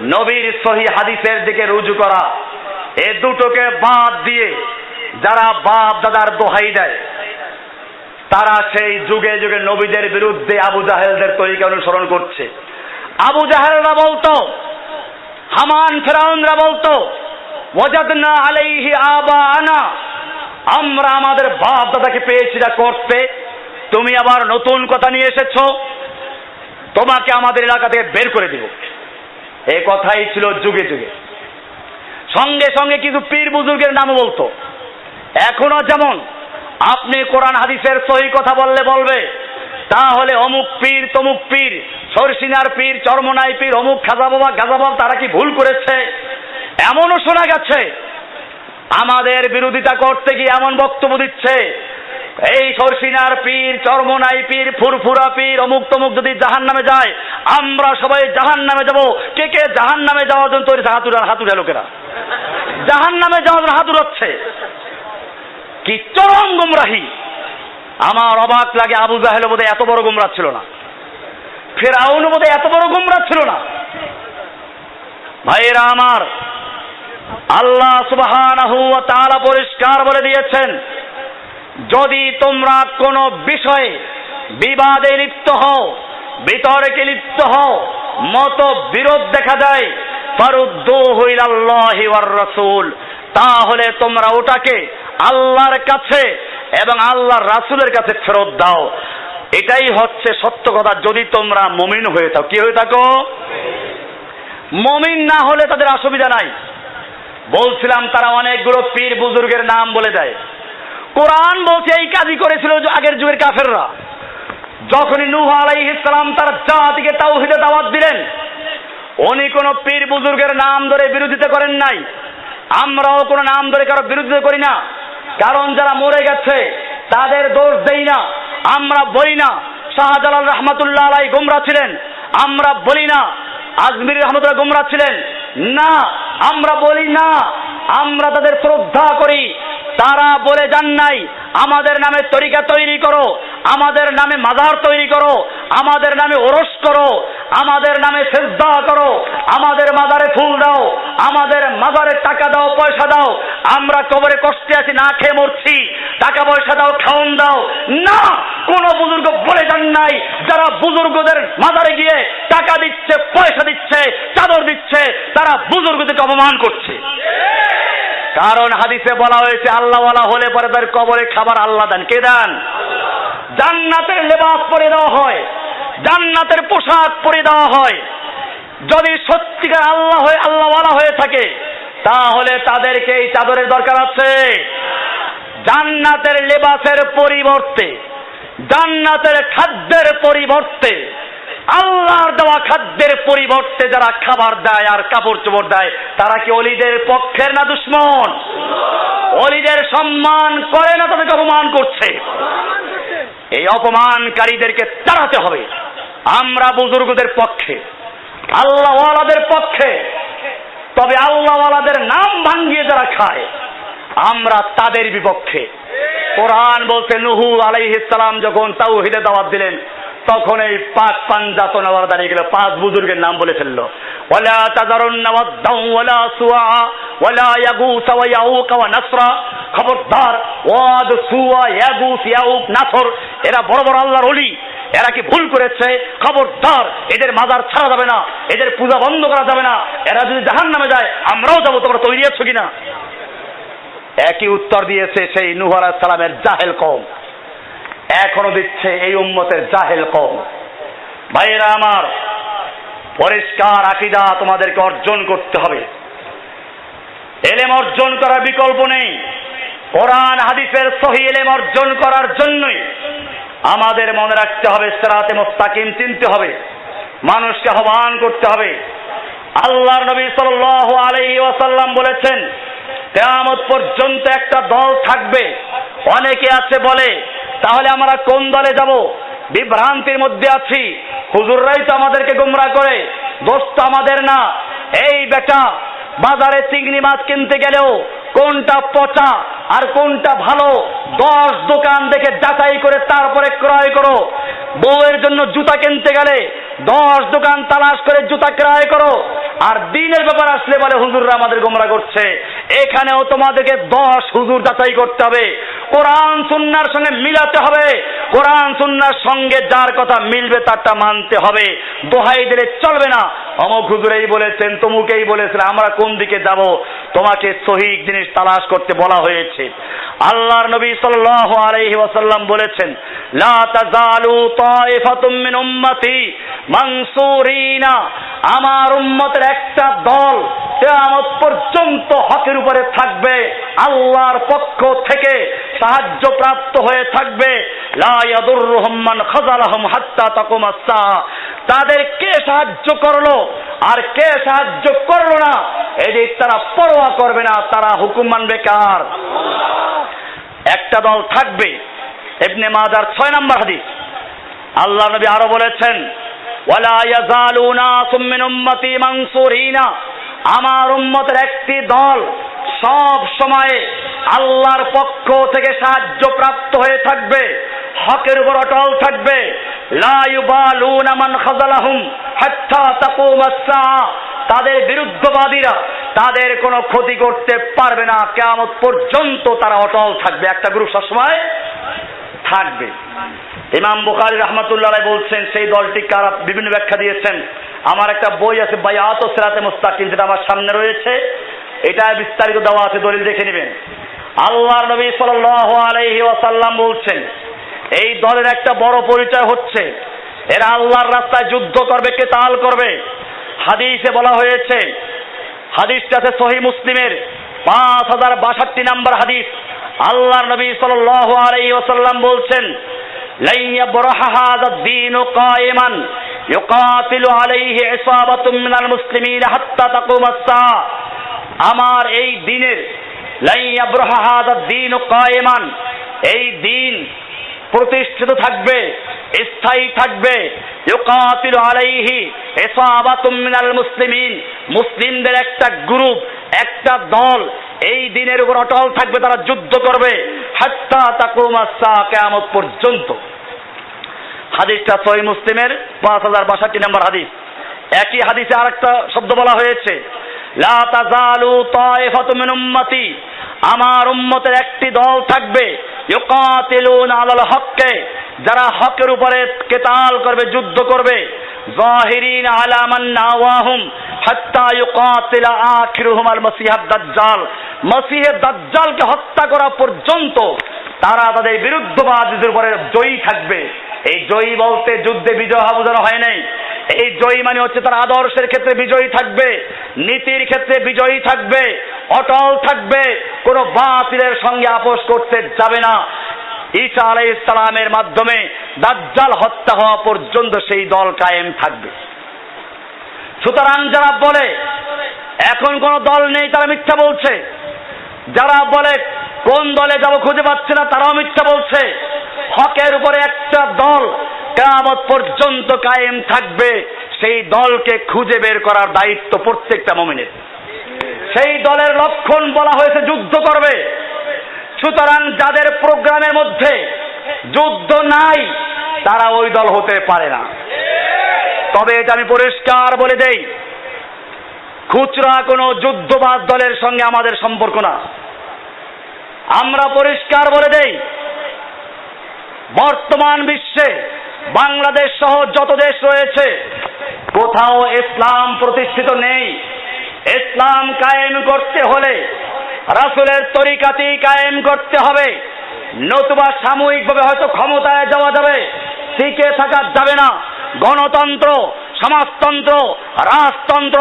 নবীর সহি হাদিসের দিকে রুজু করা। এ দুটোকে বাদ দিয়ে যারা বাপ দাদার দোহাই দেয় তারা সেই যুগে যুগে নবীদের বিরুদ্ধে আবু জাহেলদের তরিকা অনুসরণ করছে। আবু জাহেলরা বলতো, হামান ফেরাউনরা বলতো, ওয়াজাদনা আলাইহি আবা আমরা আমাদের বাপ দাদাকে পেয়েছি যা করতে। তুমি আবার নতুন কথা নিয়ে এসেছ, তোমাকে আমাদের এলাকা থেকে বের করে দিব। এই কথাই ছিল যুগে যুগে। সঙ্গে সঙ্গে কিছু পীর বুজুর্গের নামও বলতো। এখনও যেমন আপনি কোরআন হাদিসের সহি কথা বললে বলবে। তাহলে অমুক পীর, তমুক পীর, সরসিনার পীর, চরমনাই পীর, অমুক খাজা বাবা গাজা বাবা তারা কি ভুল করেছে? এমনও শোনা গেছে। আমাদের বিরোধিতা করতে গিয়ে এমন বক্তব্য দিচ্ছে। এই সরসিনার পীর, চর্মনাই পীর, ফুরফুরা পীর, অমুক তমুক যদি জাহান নামে যায়, আমরা সবাই জাহান নামে যাব। কে কে জাহান নামে যাওয়ার জন্য তৈরি হাতুরা হাতুরা লোকেরা? জাহান নামে যাওয়ার জন্য হাতুরাচ্ছে কি চরম গুমরাহি। আমার অবাক লাগে আবু জাহেল বোধ এত বড় গুমরা ছিল না। ফের ফেরাউন বোধ এত বড় গুমরা ছিল না। ভাইয়েরা আমার, আল্লাহ তাআলা পরিষ্কার বলে দিয়েছেন, যদি তোমরা কোনো বিষয়ে বিবাদে লিপ্ত হও, বিতর্কে লিপ্ত হও মত বিরোধ দেখা যায় ফারুদ্দু হুইলাল্লাহি ওয়ার রাসূল, তাহলে তোমরা ওটাকে আল্লাহর কাছে এবং আল্লাহর রাসূলের কাছে ফেরত দাও। এটাই হচ্ছে সত্য কথা। যদি তোমরা মমিন হয়ে থাকো, কি হয়ে থাকো? মমিন না হলে তাদের অসুবিধা নাই। বলছিলাম, তারা অনেকগুলো পীর বুজুর্গের নাম বলে দেয়। কোরআন বলছে, এই কাজই করেছিল আগের যুগের কাফেররা। যখনই নূহ আলাইহিস সালাম তার জাতিকে তাওহীদে দাওয়াত দিলেন, উনি কোনো পীর বুজুর্গের নাম ধরে বিরোধিতা করেন নাই। আমরাও কোনো নাম ধরে কারও বিরোধিতা করি না। কারণ যারা মরে গেছে, তাদের দোষ দেই না। আমরা বলি না, শাহজালাল রহমতুল্লাহ আলাই গুমরা ছিলেন। আমরা বলি না, আজমির রহমতুল্লাহ গুমরা ছিলেন। না, আমরা বলি না, আমরা তাদের শ্রদ্ধা করি। তারা বলে যান নাই, আমাদের নামে তরিকা তৈরি করো, আমাদের নামে মাজার তৈরি করো, আমাদের নামে ওরস করো, আমাদের নামে সেজদা করো, আমাদের মাজারে ফুল দাও, আমাদের মাজারে টাকা দাও, পয়সা দাও, আমরা কবরে কষ্টে আছি, না খেয়ে মরছি, টাকা পয়সা দাও, খাওন দাও। না, কোন বুজুর্গ বলে যান নাই, যারা বুজুর্গদের মাজারে গিয়ে টাকা দিচ্ছে, পয়সা দিচ্ছে, চাদর দিচ্ছে তারা বুজুর্গদেরকে অপমান করছে। কারণ হাদিসে বলা হয়েছে, আল্লাহওয়ালা হলে পরে তার কবরে খাবার আল্লাহ দেন। কে দেন? জান্নাতের লেবাস পরে দেওয়া হয়। জান্নাতের পোশাক পরে দেওয়া হয়। যদি সত্যিকার আল্লাহ হয়ে, আল্লাহওয়ালা হয়ে থাকে, তাহলে তাদেরকে এই চাদরের দরকার আছে। জান্নাতের লেবাসের পরিবর্তে, জান্নাতের খাদ্যের পরিবর্তে আল্লাহর দেওয়া খাদ্যের পরিবর্তে যারা খাবার দেয় আর কাপড় চোপড় দেয়, তারা কি অলিদের পক্ষের না দুশ্মন? অলিদের সম্মান করে না তাদেরকে অপমান করছে? এই অপমানকারীদেরকে তাড়াতে হবে। আমরা বুজুর্গদের পক্ষে, আল্লাহওয়ালাদের পক্ষে। তবে আল্লাহওয়ালাদের নাম ভাঙ্গিয়ে যারা খায়, আমরা তাদের বিপক্ষে। কোরআন বলছে, নুহু আলাইহিস সালাম যখন তাওহীদে দাওয়াত দিলেন তখন এই পাঁচ পাঞ্জাত নেওয়ার দাঁড়িয়ে গেল, পাঁচ বুজুর্গের নাম বলে ফেলল। ওয়ালা সুয়া ইয়াগুস ওয়া ইয়াউক ওয়া নাসরা। খবরদার, ওয়াদ, সুয়া, ইয়াগুস, ইয়াউক, নাসর, এরা বড় বড় আল্লাহর ওলি। এরা কি ভুল করেছে? খবরদার, এদের মাজার ছাড়া যাবে না, এদের পূজা বন্ধ করা যাবে না। এরা যদি জাহান নামে যায়, আমরাও যাব, তোমরা তৈরি আছো কিনা? একই উত্তর দিয়েছে সেই নুহ আলাহ সালামের জাহেল কম এখনও দিচ্ছে এই উম্মতের জাহেল কম। ভাইয়েরা আমার, পরিষ্কার আকিদা তোমাদেরকে অর্জন করতে হবে। এলেম অর্জন করার বিকল্প নেই। কোরআন, হাদিসের সহি এলেম অর্জন করার জন্যই আমাদের মনে রাখতে হবে, সেরাতে মোস্তাকিম চিনতে হবে, মানুষকে আহ্বান করতে হবে। আল্লাহর নবী সাল্লাল্লাহু আলাইহি ওয়াসাল্লাম বলেছেন কেয়ামত পর্যন্ত একটা দল থাকবে। অনেকে আছে বলে, তাহলে আমরা কোন দলে যাব? বিভ্রান্তির মধ্যে আছি। হুজুররাই তো আমাদেরকে গুমরা করে। দোষ তো আমাদের না। এই বেটা, বাজারে চিংড়ি মাছ কিনতে গেলেও কোনটা পচা আর কোনটা ভালো? দশ দোকান দেখে যাচাই করে তারপরে ক্রয় করো। বউয়ের জন্য জুতা কিনতে গেলে দশ দোকান তালাশ করে জুতা ক্রয় করো। আর দিনের ব্যাপার আসলে বলে হুজুররা আমাদের গোমরা করছে। এখানেও তোমাদেরকে দশ হুজুর যাচাই করতে হবে। কোরআন, সুন্নার সঙ্গে মিলাতে হবে। কোরআন, সুন্নার সঙ্গে যার কথা মিলবে তারটা মানতে হবে। দোহাই দিলে চলবে না। অমুক হুজুর এই বলেছেন তমুকেই বলেছেন, আমরা কোন দিকে যাব? তোমাকে সহি জিনিস তালাশ করতে বলা হয়েছে। আল্লাহর নবী সাল্লাল্লাহু আলাইহি ওয়াসাল্লাম বলেছেন, লা তাজালু তাইফাতুম মিন উম্মতি মানসুরিনা। আমার উম্মতের একটা দল কিয়ামত পর্যন্ত হকের উপরে থাকবে, আল্লাহর পক্ষ থেকে সাহায্য প্রাপ্ত হয়ে থাকবে। লা ইয়াদুররুহুম মান খাযালাহুম হাত্তা তাকুমাস তাদের কে সাহায্য করল? আর কে সাহায্য করল না? এদিক তারা পরোয়া করবে না, তারা হুকুম মানবে কার? একটা দল থাকবে। এমনি মাজার ছয় নম্বর হাদিস। আল্লাহ নবী আরও বলেছেন, ওয়ালা ইয়াজালুনা সুমিন উম্মতি মানসুরিনা। আমার উম্মতের একটি দল সব সময়ে আল্লাহর পক্ষ থেকে সাহায্য প্রাপ্ত হয়ে থাকবে, হকের উপর অটল থাকবে তাদের বিরুদ্ধবাদীরা তাদের কোনো ক্ষতি করতে পারবে না। কেমন পর্যন্ত তারা অটল থাকবে। একটা গ্রুপ সবসময় থাকবে। ইমাম বুখারি রহমতুল্লাহ বলছেন, সেই দলটি কারা বিভিন্ন ব্যাখ্যা দিয়েছেন। আমার একটা বই আছে, বায়াত সেরাতে মুস্তাকিম, যেটা আমার সামনে রয়েছে। এটা বিস্তারিত দেওয়া আছে, দলিল দেখে নেবেন। আল্লাহর নবী সাল্লাল্লাহু আলাইহি ওয়াসাল্লাম বলছেন এই দলের একটা বড় পরিচয় হচ্ছে। এরা আল্লাহর রাস্তায় যুদ্ধ করবে কে তাল করবে। হাদিসে বলা হয়েছে, হাদিসটা আছে সহি মুসলিমের, পাঁচ হাজার বাষট্টি নাম্বার হাদিস। আল্লাহ নবী সাল আলাই ওসাল্লাম বলছেন লাইয়া দিন ও কায়েমান আমার এই দিনের দিন কায়েমান এই দিন প্রতিষ্ঠিত থাকবে, স্থায়ী থাকবে। ইউকাতিলু আলাইহি ইসাবাতুম মিনাল মুসলিমিন। মুসলিমদের একটা গ্রুপ, একটা দল এই দিনের উপর অটল থাকবে, তারা যুদ্ধ করবে। হাত্তা তাকুমা সা কিয়ামত পর্যন্ত। হাদিসটা সহি মুসলিমের পাঁচ হাজার বাষট্টি নম্বর হাদিস। একই হাদিসে আরেকটা শব্দ বলা হয়েছে, লা তাজালু তায়েফাতু মিন উম্মতি। আমার উম্মতের একটি দল থাকবে, ইউকাতিলুন আলাল হককে, যারা হকের উপরে কেতাল করবে, যুদ্ধ করবে। জাহিরিন আলা মান নাওয়াহুম হাত্তা ইউকাতিলা আখিরুহুম আল মাসিহাদ দাজ্জাল। মসিহে দাজ্জালকে হত্যা করা পর্যন্ত তারা তাদের বিরুদ্ধবাদীদের উপরে জয়ী থাকবে। এই জয়ী বলতে যুদ্ধে বিজয় বোঝানো হয় নাই। এই জয়ী মানে হচ্ছে তার আদর্শের ক্ষেত্রে বিজয়ী থাকবে, নীতির ক্ষেত্রে বিজয়ী থাকবে, অটল থাকবে, কোনো বাতিলের সঙ্গে আপোষ করতে যাবে না। ঈসা আলাই ইসলামের মাধ্যমে দাজ্জাল হত্যা হওয়া পর্যন্ত সেই দল কায়েম থাকবে। সুতরাং যারা বলে, এখন কোন দল নেই তারা মিথ্যা বলছে। যারা বলে, কোন দলে যাব খুঁজে পাচ্ছে না তারাও মিথ্যা বলছে। হকের উপরে একটা দল কেয়ামত পর্যন্ত কায়েম থাকবে, সেই দলকে খুঁজে বের করার দায়িত্ব প্রত্যেকটা মমিনের। সেই দলের লক্ষণ বলা হয়েছে, যুদ্ধ করবে। সুতরাং যাদের প্রোগ্রামের মধ্যে যুদ্ধ নাই, তারা ওই দল হতে পারে না। তবে এটা আমি পরিষ্কার বলে দেই, খুচরা কোনো যুদ্ধবাদ দলের সঙ্গে আমাদের সম্পর্ক না। আমরা পরিষ্কার বলে দেই, বর্তমান বিশ্বে বাংলাদেশ সহ যত দেশ রয়েছে, কোথাও ইসলাম প্রতিষ্ঠিত নেই। ইসলাম কায়েম করতে হলে রাসুলের তরিকাতি কায়েম করতে হবে। নতুবা সাময়িকভাবে হয়তো ক্ষমতায় যাওয়া যাবে, টিকে থাকা যাবে না। গণতন্ত্র, সমাজতন্ত্র, রাজতন্ত্র,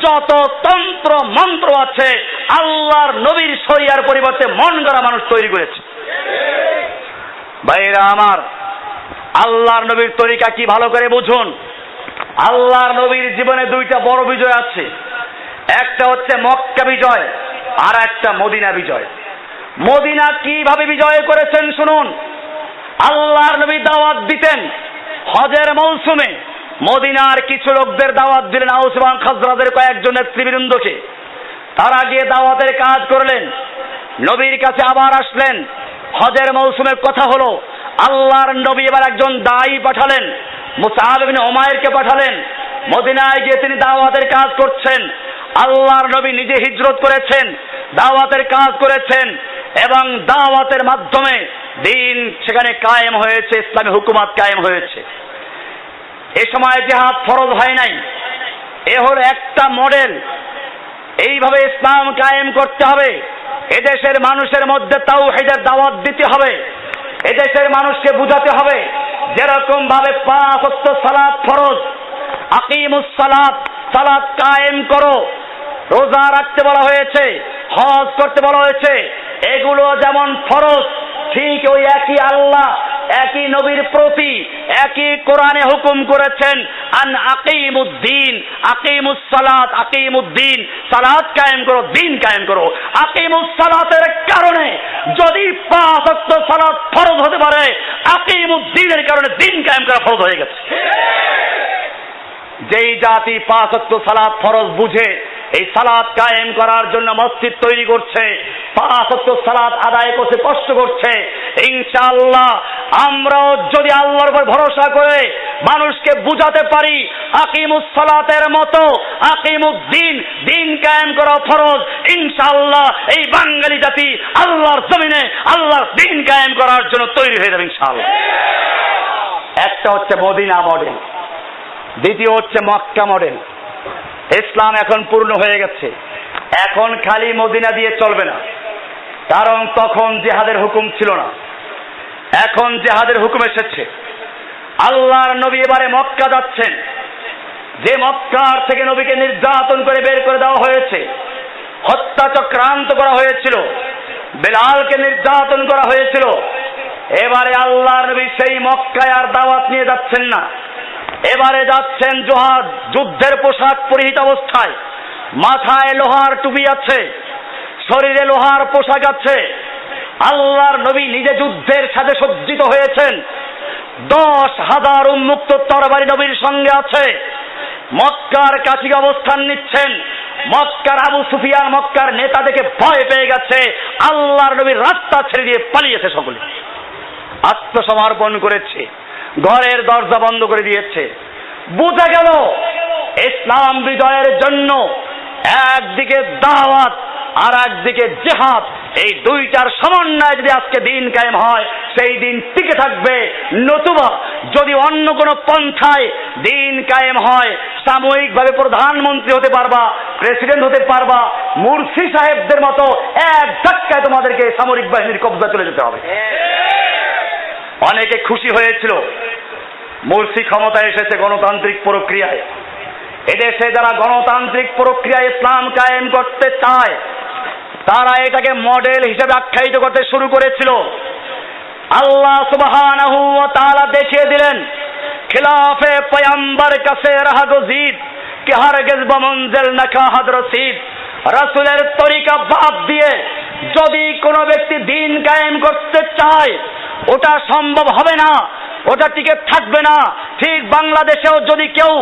যত তন্ত্র, মন্ত্র আছে, আল্লাহর নবীর শরিয়ার পরিবর্তে মন গড়া মানুষ তৈরি করেছে। ভাইরা আমার আল্লাহর নবীর তরিকা কি ভালো করে বুঝুন? আল্লাহর নবীর জীবনে দুইটা বড় বিজয় আছে। একটা হচ্ছে মক্কা বিজয়, আর একটা মদিনা বিজয়। মদিনা কীভাবে বিজয় করেছেন শুনুন? আল্লাহর নবী দাওয়াত দিতেন হজের মৌসুমে। মদিনার কিছু লোকদের দাওয়াত দিলেন আউসমান খাজরাদের কয়েকজন নেতৃবৃন্দকে। তারা গিয়ে দাওয়াতের কাজ করলেন। নবীর কাছে আবার আসলেন। হজের মৌসুমের কথা হলো আল্লাহর নবী এবার একজন দায়ী পাঠালেন। মুসাহাব ওমায়েরকে পাঠালেন। মদিনায় গিয়ে তিনি দাওয়াতের কাজ করছেন। আল্লাহর নবী নিজে হিজরত করেছেন, দাওয়াতের কাজ করেছেন এবং দাওয়াতের মাধ্যমে দিন সেখানে কায়েম হয়েছে, ইসলামী হুকুমাত কায়েম হয়েছে। এ সময় জেহাদ ফরজ হয় নাই। এ হলো একটা মডেল। এইভাবে ইসলাম কায়েম করতে হবে। এদেশের মানুষের মধ্যে তাও হেদের দাওয়াত দিতে হবে। এদেশের মানুষকে বুঝাতে হবে, যেরকম ভাবে পাঁচ সালাদ ফরজ, আকিমুস সালাদ সালাদ কায়েম করো, রোজা রাখতে বলা হয়েছে, হজ করতে বলা হয়েছে, এগুলো যেমন ফরজ, ঠিক ওই একই আল্লাহ একই নবীর প্রতি, একই কোরআনে হুকুম করেছেন, আন আকিমুদ্দিন আকিমুস সালাত আকিমুদ্দিন, সালাত কায়েম করো, দিন কায়েম করো। আকিমুস সালাতের কারণে যদি পাঁচ অক্ট সালাত ফরজ হতে পারে, আকিমুদ্দিনের কারণে দিন কায়েম করা ফরজ হয়ে গেছে। যেই জাতি পাঁচ অক্ট সালাত ফরজ বুঝে এই সালাদ কায়েম করার জন্য মসজিদ তৈরি করছে। পাঁচ সালাদ আদায় করছে কষ্ট করছে। ইনশাআল্লাহ আমরাও যদি আল্লাহর উপর ভরসা করে মানুষকে বুঝাতে পারি, আকিমুস সালাতের মতো আকিমুদ্দিন দিন কায়েম করা ফরজ। ইনশাআল্লাহ এই বাঙালি জাতি আল্লাহর জমিনে আল্লাহর দিন কায়েম করার জন্য তৈরি হয়ে যাবে ইনশাআল্লাহ। একটা হচ্ছে মদিনা মডেল, দ্বিতীয় হচ্ছে মক্কা মডেল। ইসলাম এখন পূর্ণ হয়ে গেছে। এখন খালি মদিনা দিয়ে চলবে না। কারণ তখন জেহাদের হুকুম ছিল না। এখন জেহাদের হুকুম এসেছে। আল্লাহর নবী এবারে মক্কা যাচ্ছেন। যে মক্কার থেকে নবীকে নির্যাতন করে বের করে দেওয়া হয়েছে, হত্যা চক্রান্ত করা হয়েছিল, বেলালকে নির্যাতন করা হয়েছিল এবারে আল্লাহর নবী সেই মক্কায় আর দাওয়াত নিয়ে যাচ্ছেন না। এবারে যাচ্ছেন জোহাদ, যুদ্ধের পোশাক পরিহিত অবস্থায়। মাথায় লোহার টুপি আছে, শরীরে লোহার পোশাক আছে। আল্লাহর নবী নিজে যুদ্ধের সাথে সজ্জিত হয়েছেন। দশ হাজার উন্মুক্ত তরবারি নবীর সঙ্গে আছে। মক্কার কাছে অবস্থান নিচ্ছেন। মক্কার আবু সুফিয়ান মক্কার নেতা দেখে ভয় পেয়ে গেছে। আল্লাহর নবীর রাস্তা ছেড়ে দিয়ে পালিয়েছে সকলে। আত্মসমর্পণ করেছে, ঘরের দরজা বন্ধ করে দিয়েছে। বোঝা গেল, ইসলাম বিজয়ের জন্য একদিকে দাওয়াত আর একদিকে জেহাদ। এই দুইটার সমন্বয় যদি আজকে দিন কায়েম হয়, সেই দিন টিকে থাকবে নতুবা। যদি অন্য কোনো পন্থায় দিন কায়েম হয়, সাময়িকভাবে প্রধানমন্ত্রী হতে পারবা, প্রেসিডেন্ট হতে পারবা মুর্শি সাহেবদের মতো এক ধাক্কায় তোমাদেরকে সামরিক বাহিনীর কবজা চলে যেতে হবে। অনেকে খুশি হয়েছিল। মুর্শি ক্ষমতায় এসেছে গণতান্ত্রিক প্রক্রিয়ায়। এদেশে যারা গণতান্ত্রিক প্রক্রিয়ায় ইসলাম কায়েম করতে চায়, তারা এটাকে মডেল হিসেবে আখ্যায়িত করতে শুরু করেছিল। আল্লাহ ওয়া তাআলা দেখিয়ে দিলেন, খিলাফে পয়ম্বর কাছে রাহা গজিদ কে হারগিজ বমঞ্জিল নাকা হাদরসিদ রাসূলের তরিকা বাদ দিয়ে যদি কোনো ব্যক্তি দিন কায়েম করতে চায় ওটা সম্ভব হবে না, ওটা টিকে থাকবে না। ঠিক বাংলাদেশেও যদি কেউ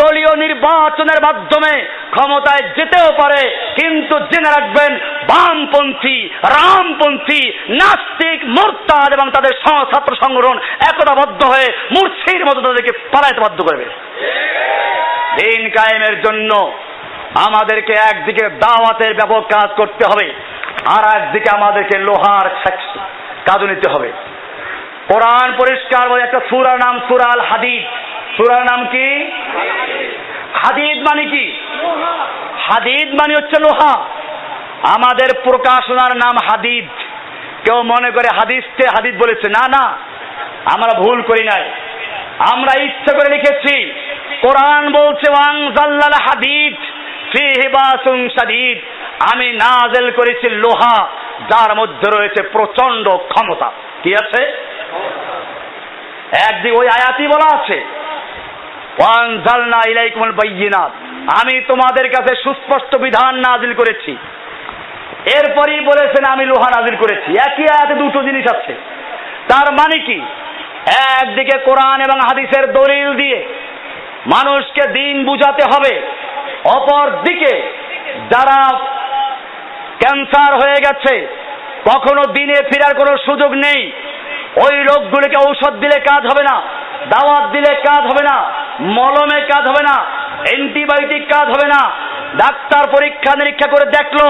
দলীয় নির্বাচনের মাধ্যমে ক্ষমতায় যেতেও পারে, কিন্তু জেনে রাখবেন, বামপন্থী, রামপন্থী, নাস্তিক, মোরতাদ এবং তাদের ছাত্র সংগঠন একতাবদ্ধ হয়ে মূর্ছির মতো তাদেরকে পালাইতে বাধ্য করবে। দিন কায়েমের জন্য আমাদেরকে একদিকে দাওয়াতের ব্যাপক কাজ করতে হবে, আর একদিকে আমাদেরকে লোহার কাজ নিতে হবে। কোরআন পরিষ্কার বলে একটা সুরার নাম সুরাল হাদিদ। সুরার নাম কি? হাদিদ মানে কি? হাদিদ মানে হচ্ছে লোহা। আমাদের প্রকাশনার নাম হাদিদ। কেউ মনে করে হাদিসকে হাদিদ বলেছে। না না, আমরা ভুল করি নাই। আমরা ইচ্ছা করে লিখেছি, কোরআন বলছে ওয়াং হাদিদ ফিহি বাসুন শাদীদ। আমি নাজেল করেছি লোহা, যার মধ্যে রয়েছে প্রচণ্ড ক্ষমতা। কি আছে? একদিকে ওই আয়াতি বলা আছে। আমি তোমাদের কাছে সুস্পষ্ট বিধান নাজিল করেছি। এরপরই বলেছেন, আমি লোহা নাজিল করেছি। একই আয়াতে দুটো জিনিস আছে। তার মানে কি? একদিকে কোরআন এবং হাদিসের দলিল দিয়ে মানুষকে দিন বুঝাতে হবে। অপর দিকে যারা ক্যান্সার হয়ে গেছে, কখনো দিনে ফেরার কোনো সুযোগ নেই। ওই রোগগুলিকে ঔষধ দিলে কাজ হবে না, দাওয়াত দিলে কাজ হবে না, মলমে কাজ হবে না, অ্যান্টিবায়োটিক কাজ হবে না। ডাক্তার পরীক্ষা নিরীক্ষা করে দেখল,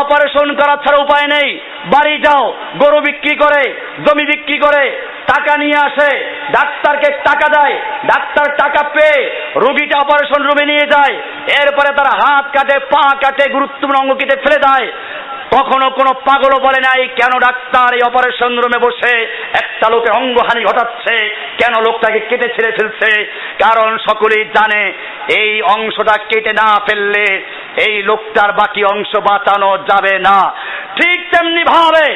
অপারেশন করার ছাড়া উপায় নেই। বাড়ি যাও, গরু বিক্রি করে, জমি বিক্রি করে, টাকা নিয়ে আসে। ডাক্তারকে টাকা দেয়, ডাক্তার টাকা পেয়ে রোগীটা অপারেশন রুমে নিয়ে যায়। এরপরে তারা হাত কাটে, পা কাটে, গুরুত্বপূর্ণ অঙ্গ কেটে ফেলে দেয়। কখনো কোনো পাগলও বলে নাই, কেন ডাক্তার এই অপারেশন রুমে বসে একটা লোকের অঙ্গহানি ঘটাচ্ছে? কেন লোকটাকে কেটে ছেড়ে ফেলছে? কারণ সকলেই জানে, এই অংশটা কেটে না ফেললে এই লোকটার বাকি অংশ বাঁচানো যাবে না। ঠিক তেমনি ভাবে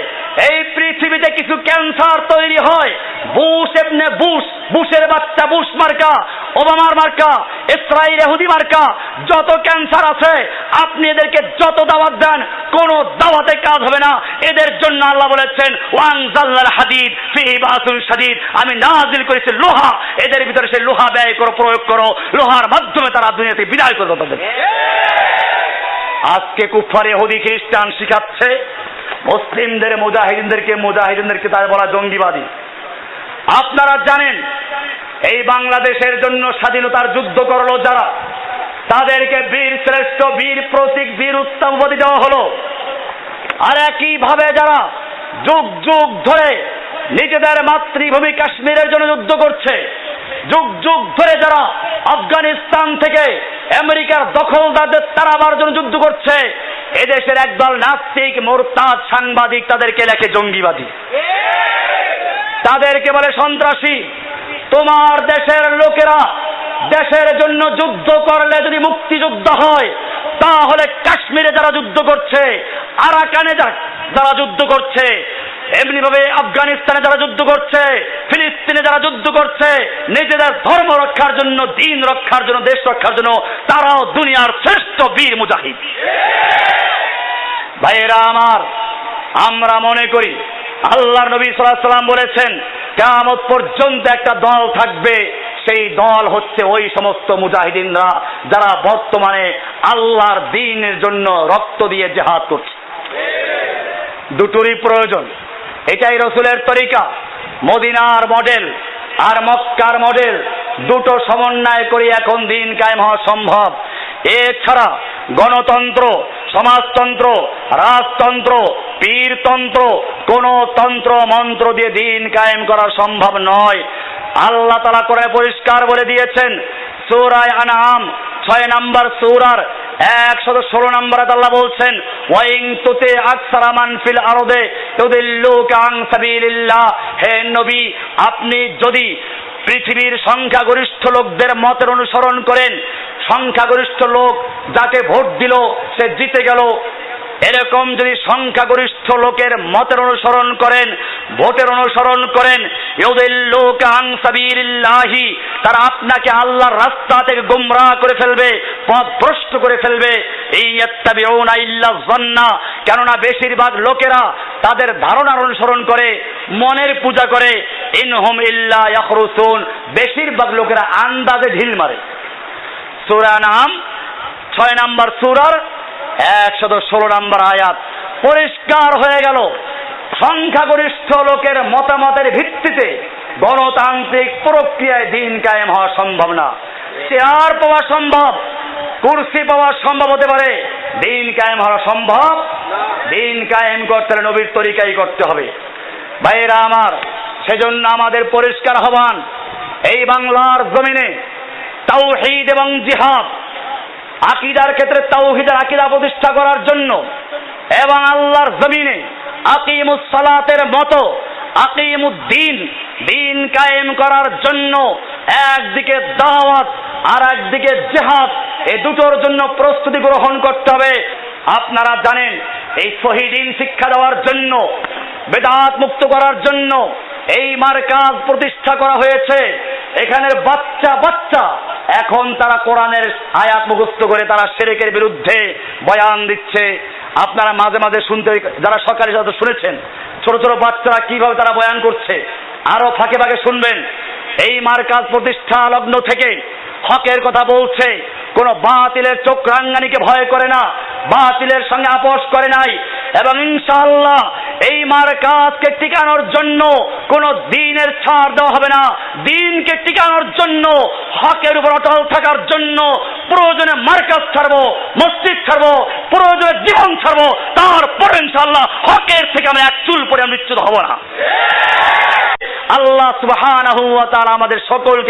এই পৃথিবীতে কিছু ক্যান্সার তৈরি হয়। বুশ এমনি বুশ, বুশের বাচ্চা বুশ মার্কা ওবামার মার্কা, ইসরায়েল এহুদি মার্কা, যত ক্যান্সার আছে, আপনি এদেরকে যত দাওয়াত দেন, কোন দাওয়াতে কাজ হবে না। এদের জন্য আল্লাহ বলেছেন ওয়াং জাল্লাল হাদিদ ফিহি বাসুন শাদীদ। আমি নাজিল করেছি লোহা। এদের ভিতরে সেই লোহা ব্যয় করো, প্রয়োগ করো। লোহার মাধ্যমে তারা দুনিয়াতে বিদায় করবে তাদের। আজকে কুফার ইহুদি খ্রিস্টান শিখাচ্ছে, মুসলিমদের মুজাহিদিনদেরকে মুজাহিদিনদেরকে তার বলা জঙ্গিবাদী। আপনারা জানেন এই বাংলাদেশের জন্য স্বাধীনতার যুদ্ধ করল যারা, তাদেরকে বীর শ্রেষ্ঠ, বীর প্রতীক, বীর উত্তম উপাধি দেওয়া হলো। আর একইভাবে যারা যুগ যুগ ধরে নিজেদের মাতৃভূমি কাশ্মীরের জন্য যুদ্ধ করছে, যুগ যুগ ধরে যারা আফগানিস্তান থেকে আমেরিকার দখলদারদের তারাবার জন্য যুদ্ধ করছে, এদেশের একদল নাস্তিক, মোরতাদ সাংবাদিক তাদেরকে লেখে জঙ্গিবাদী। তাদেরকে বলে সন্ত্রাসী। তোমার দেশের লোকেরা দেশের জন্য যুদ্ধ করলে যদি মুক্তিযুদ্ধ হয়, তাহলে কাশ্মীরে যারা যুদ্ধ করছে, আরাকানে যারা যুদ্ধ করছে এমনি ভাবে আফগানিস্তানে যারা যুদ্ধ করছে, ফিলিস্তিনে যারা যুদ্ধ করছে, নিজেদের ধর্ম রক্ষার জন্য, দিন রক্ষার জন্য, দেশ রক্ষার জন্য, তারাও দুনিয়ার শ্রেষ্ঠ বীর মুজাহিদ। ভাইয়েরা আমার, আমরা মনে করি আল্লাহর নবী সাল্লাম বলেছেন কেমন পর্যন্ত একটা দল থাকবে, সেই দল হচ্ছে ওই সমস্ত মুজাহিদিনরা যারা বর্তমানে আল্লাহর দিনের জন্য রক্ত দিয়ে জেহাদ করছে। দুটোরই প্রয়োজন। এটাই রসুলের তরিকা। মদিনার মডেল আর মক্কার মডেল দুটো সমন্বয় করে এখন দিন কায়েম হওয়া সম্ভব। এছাড়া গণতন্ত্র, সমাজতন্ত্র, রাজতন্ত্র, পীরতন্ত্র, কোন তন্ত্র মন্ত্র দিয়ে দিন কায়েম করা সম্ভব নয়। আল্লাহ তালা করে পরিষ্কার বলে দিয়েছেন, সূরায় আনাম ছয় নাম্বার সূরার একশত ষোলো নম্বর আল্লাহ বলছেন ওয়াইং তুতে আকসারা মান ফিল আরদে তুদিল্লুকা আন সাবিলিল্লাহ। হে নবী, আপনি যদি পৃথিবীর সংখ্যাগরিষ্ঠ লোকদের মতের অনুসরণ করেন সংখ্যাগরিষ্ঠ লোক যাকে ভোট দিল, সে জিতে গেল। এরকম যদি সংখ্যাগরিষ্ঠ লোকের মতের অনুসরণ করেন, ভোটের অনুসরণ করেন লোক আংসাবিল্লাহি তারা আপনাকে আল্লাহর রাস্তা থেকে গুমরাহ করে ফেলবে, পথ ভ্রষ্ট করে ফেলবে। এই ইয়াত্তাবিউনা ইল্লা যন্না কেননা বেশিরভাগ লোকেরা তাদের ধারণার অনুসরণ করে, মনের পূজা করে। ইনহুম ইল্লা ইয়াখরুসুন, বেশিরভাগ লোকেরা আন্দাজে ঢিল মারে। সূরা নাম, ছয় নাম্বার সূরার একশত ষোলো নাম্বার আয়াত। পরিষ্কার হয়ে গেল। সংখ্যাগরিষ্ঠ লোকের মতামতের ভিত্তিতে গণতান্ত্রিক প্রক্রিয়ায় দিন কায়েম হওয়া সম্ভব না। চেয়ার পাওয়া সম্ভব, কুর্সি পাওয়া সম্ভব হতে পারে। দিন কায়েম হওয়া সম্ভব, দিন কায়েম করতে হলে নবীর তরিকাই করতে হবে। ভাইয়েরা আমার, সেজন্য আমাদের পরিষ্কার হবান এই বাংলার জমিনে তাওহীদ এবং জিহাদ। আকিদার ক্ষেত্রে তাওহিদের আকিদা প্রতিষ্ঠা করার জন্য এবং আল্লাহর জমিনে আকিমুস সালাতের মতো আকিমুদ্দিন, দিন কায়েম করার জন্য একদিকে দাওয়াত আর একদিকে জেহাদ। এ দুটোর জন্য প্রস্তুতি গ্রহণ করতে হবে। আপনারা জানেন, এই শহীদিন শিক্ষা দেওয়ার জন্য, বেদাত মুক্ত করার জন্য এই মার্কাজ প্রতিষ্ঠা করা হয়েছে। এখানের বাচ্চা বাচ্চা, এখন তারা কোরআনের আয়াত মুখস্থ করে তারা সেরেকের বিরুদ্ধে বয়ান দিচ্ছে। আপনারা মাঝে মাঝে শুনতে যারা সরকারি সাথে শুনেছেন, ছোট ছোট বাচ্চারা কীভাবে তারা বয়ান করছে, আরও ফাঁকে ফাঁকে শুনবেন। এই মার্কাজ প্রতিষ্ঠা লগ্ন থেকে হকের কথা বলছে। কোন বাতিলের চোখরাঙ্গানিকে ভয় করে না, বাতিলের সঙ্গে আপোষ করে নাই। এবং ইনশাআল্লাহ এই মার্কাজকে টিকানোর জন্য কোন দিনের ছাড় দেওয়া হবে না। দিনকে টিকানোর জন্য, হকের উপর অটল থাকার জন্য প্রয়োজনে মার্কাজ ছাড়বো, মসজিদ ছাড়বো, প্রয়োজনে জীবন ছাড়বো। তারপর ইনশাআল্লাহ হকের থেকে আমরা এক চুল পরে বিচ্যুত হব না। আল্লাহ তাআলা আমাদের সকলকে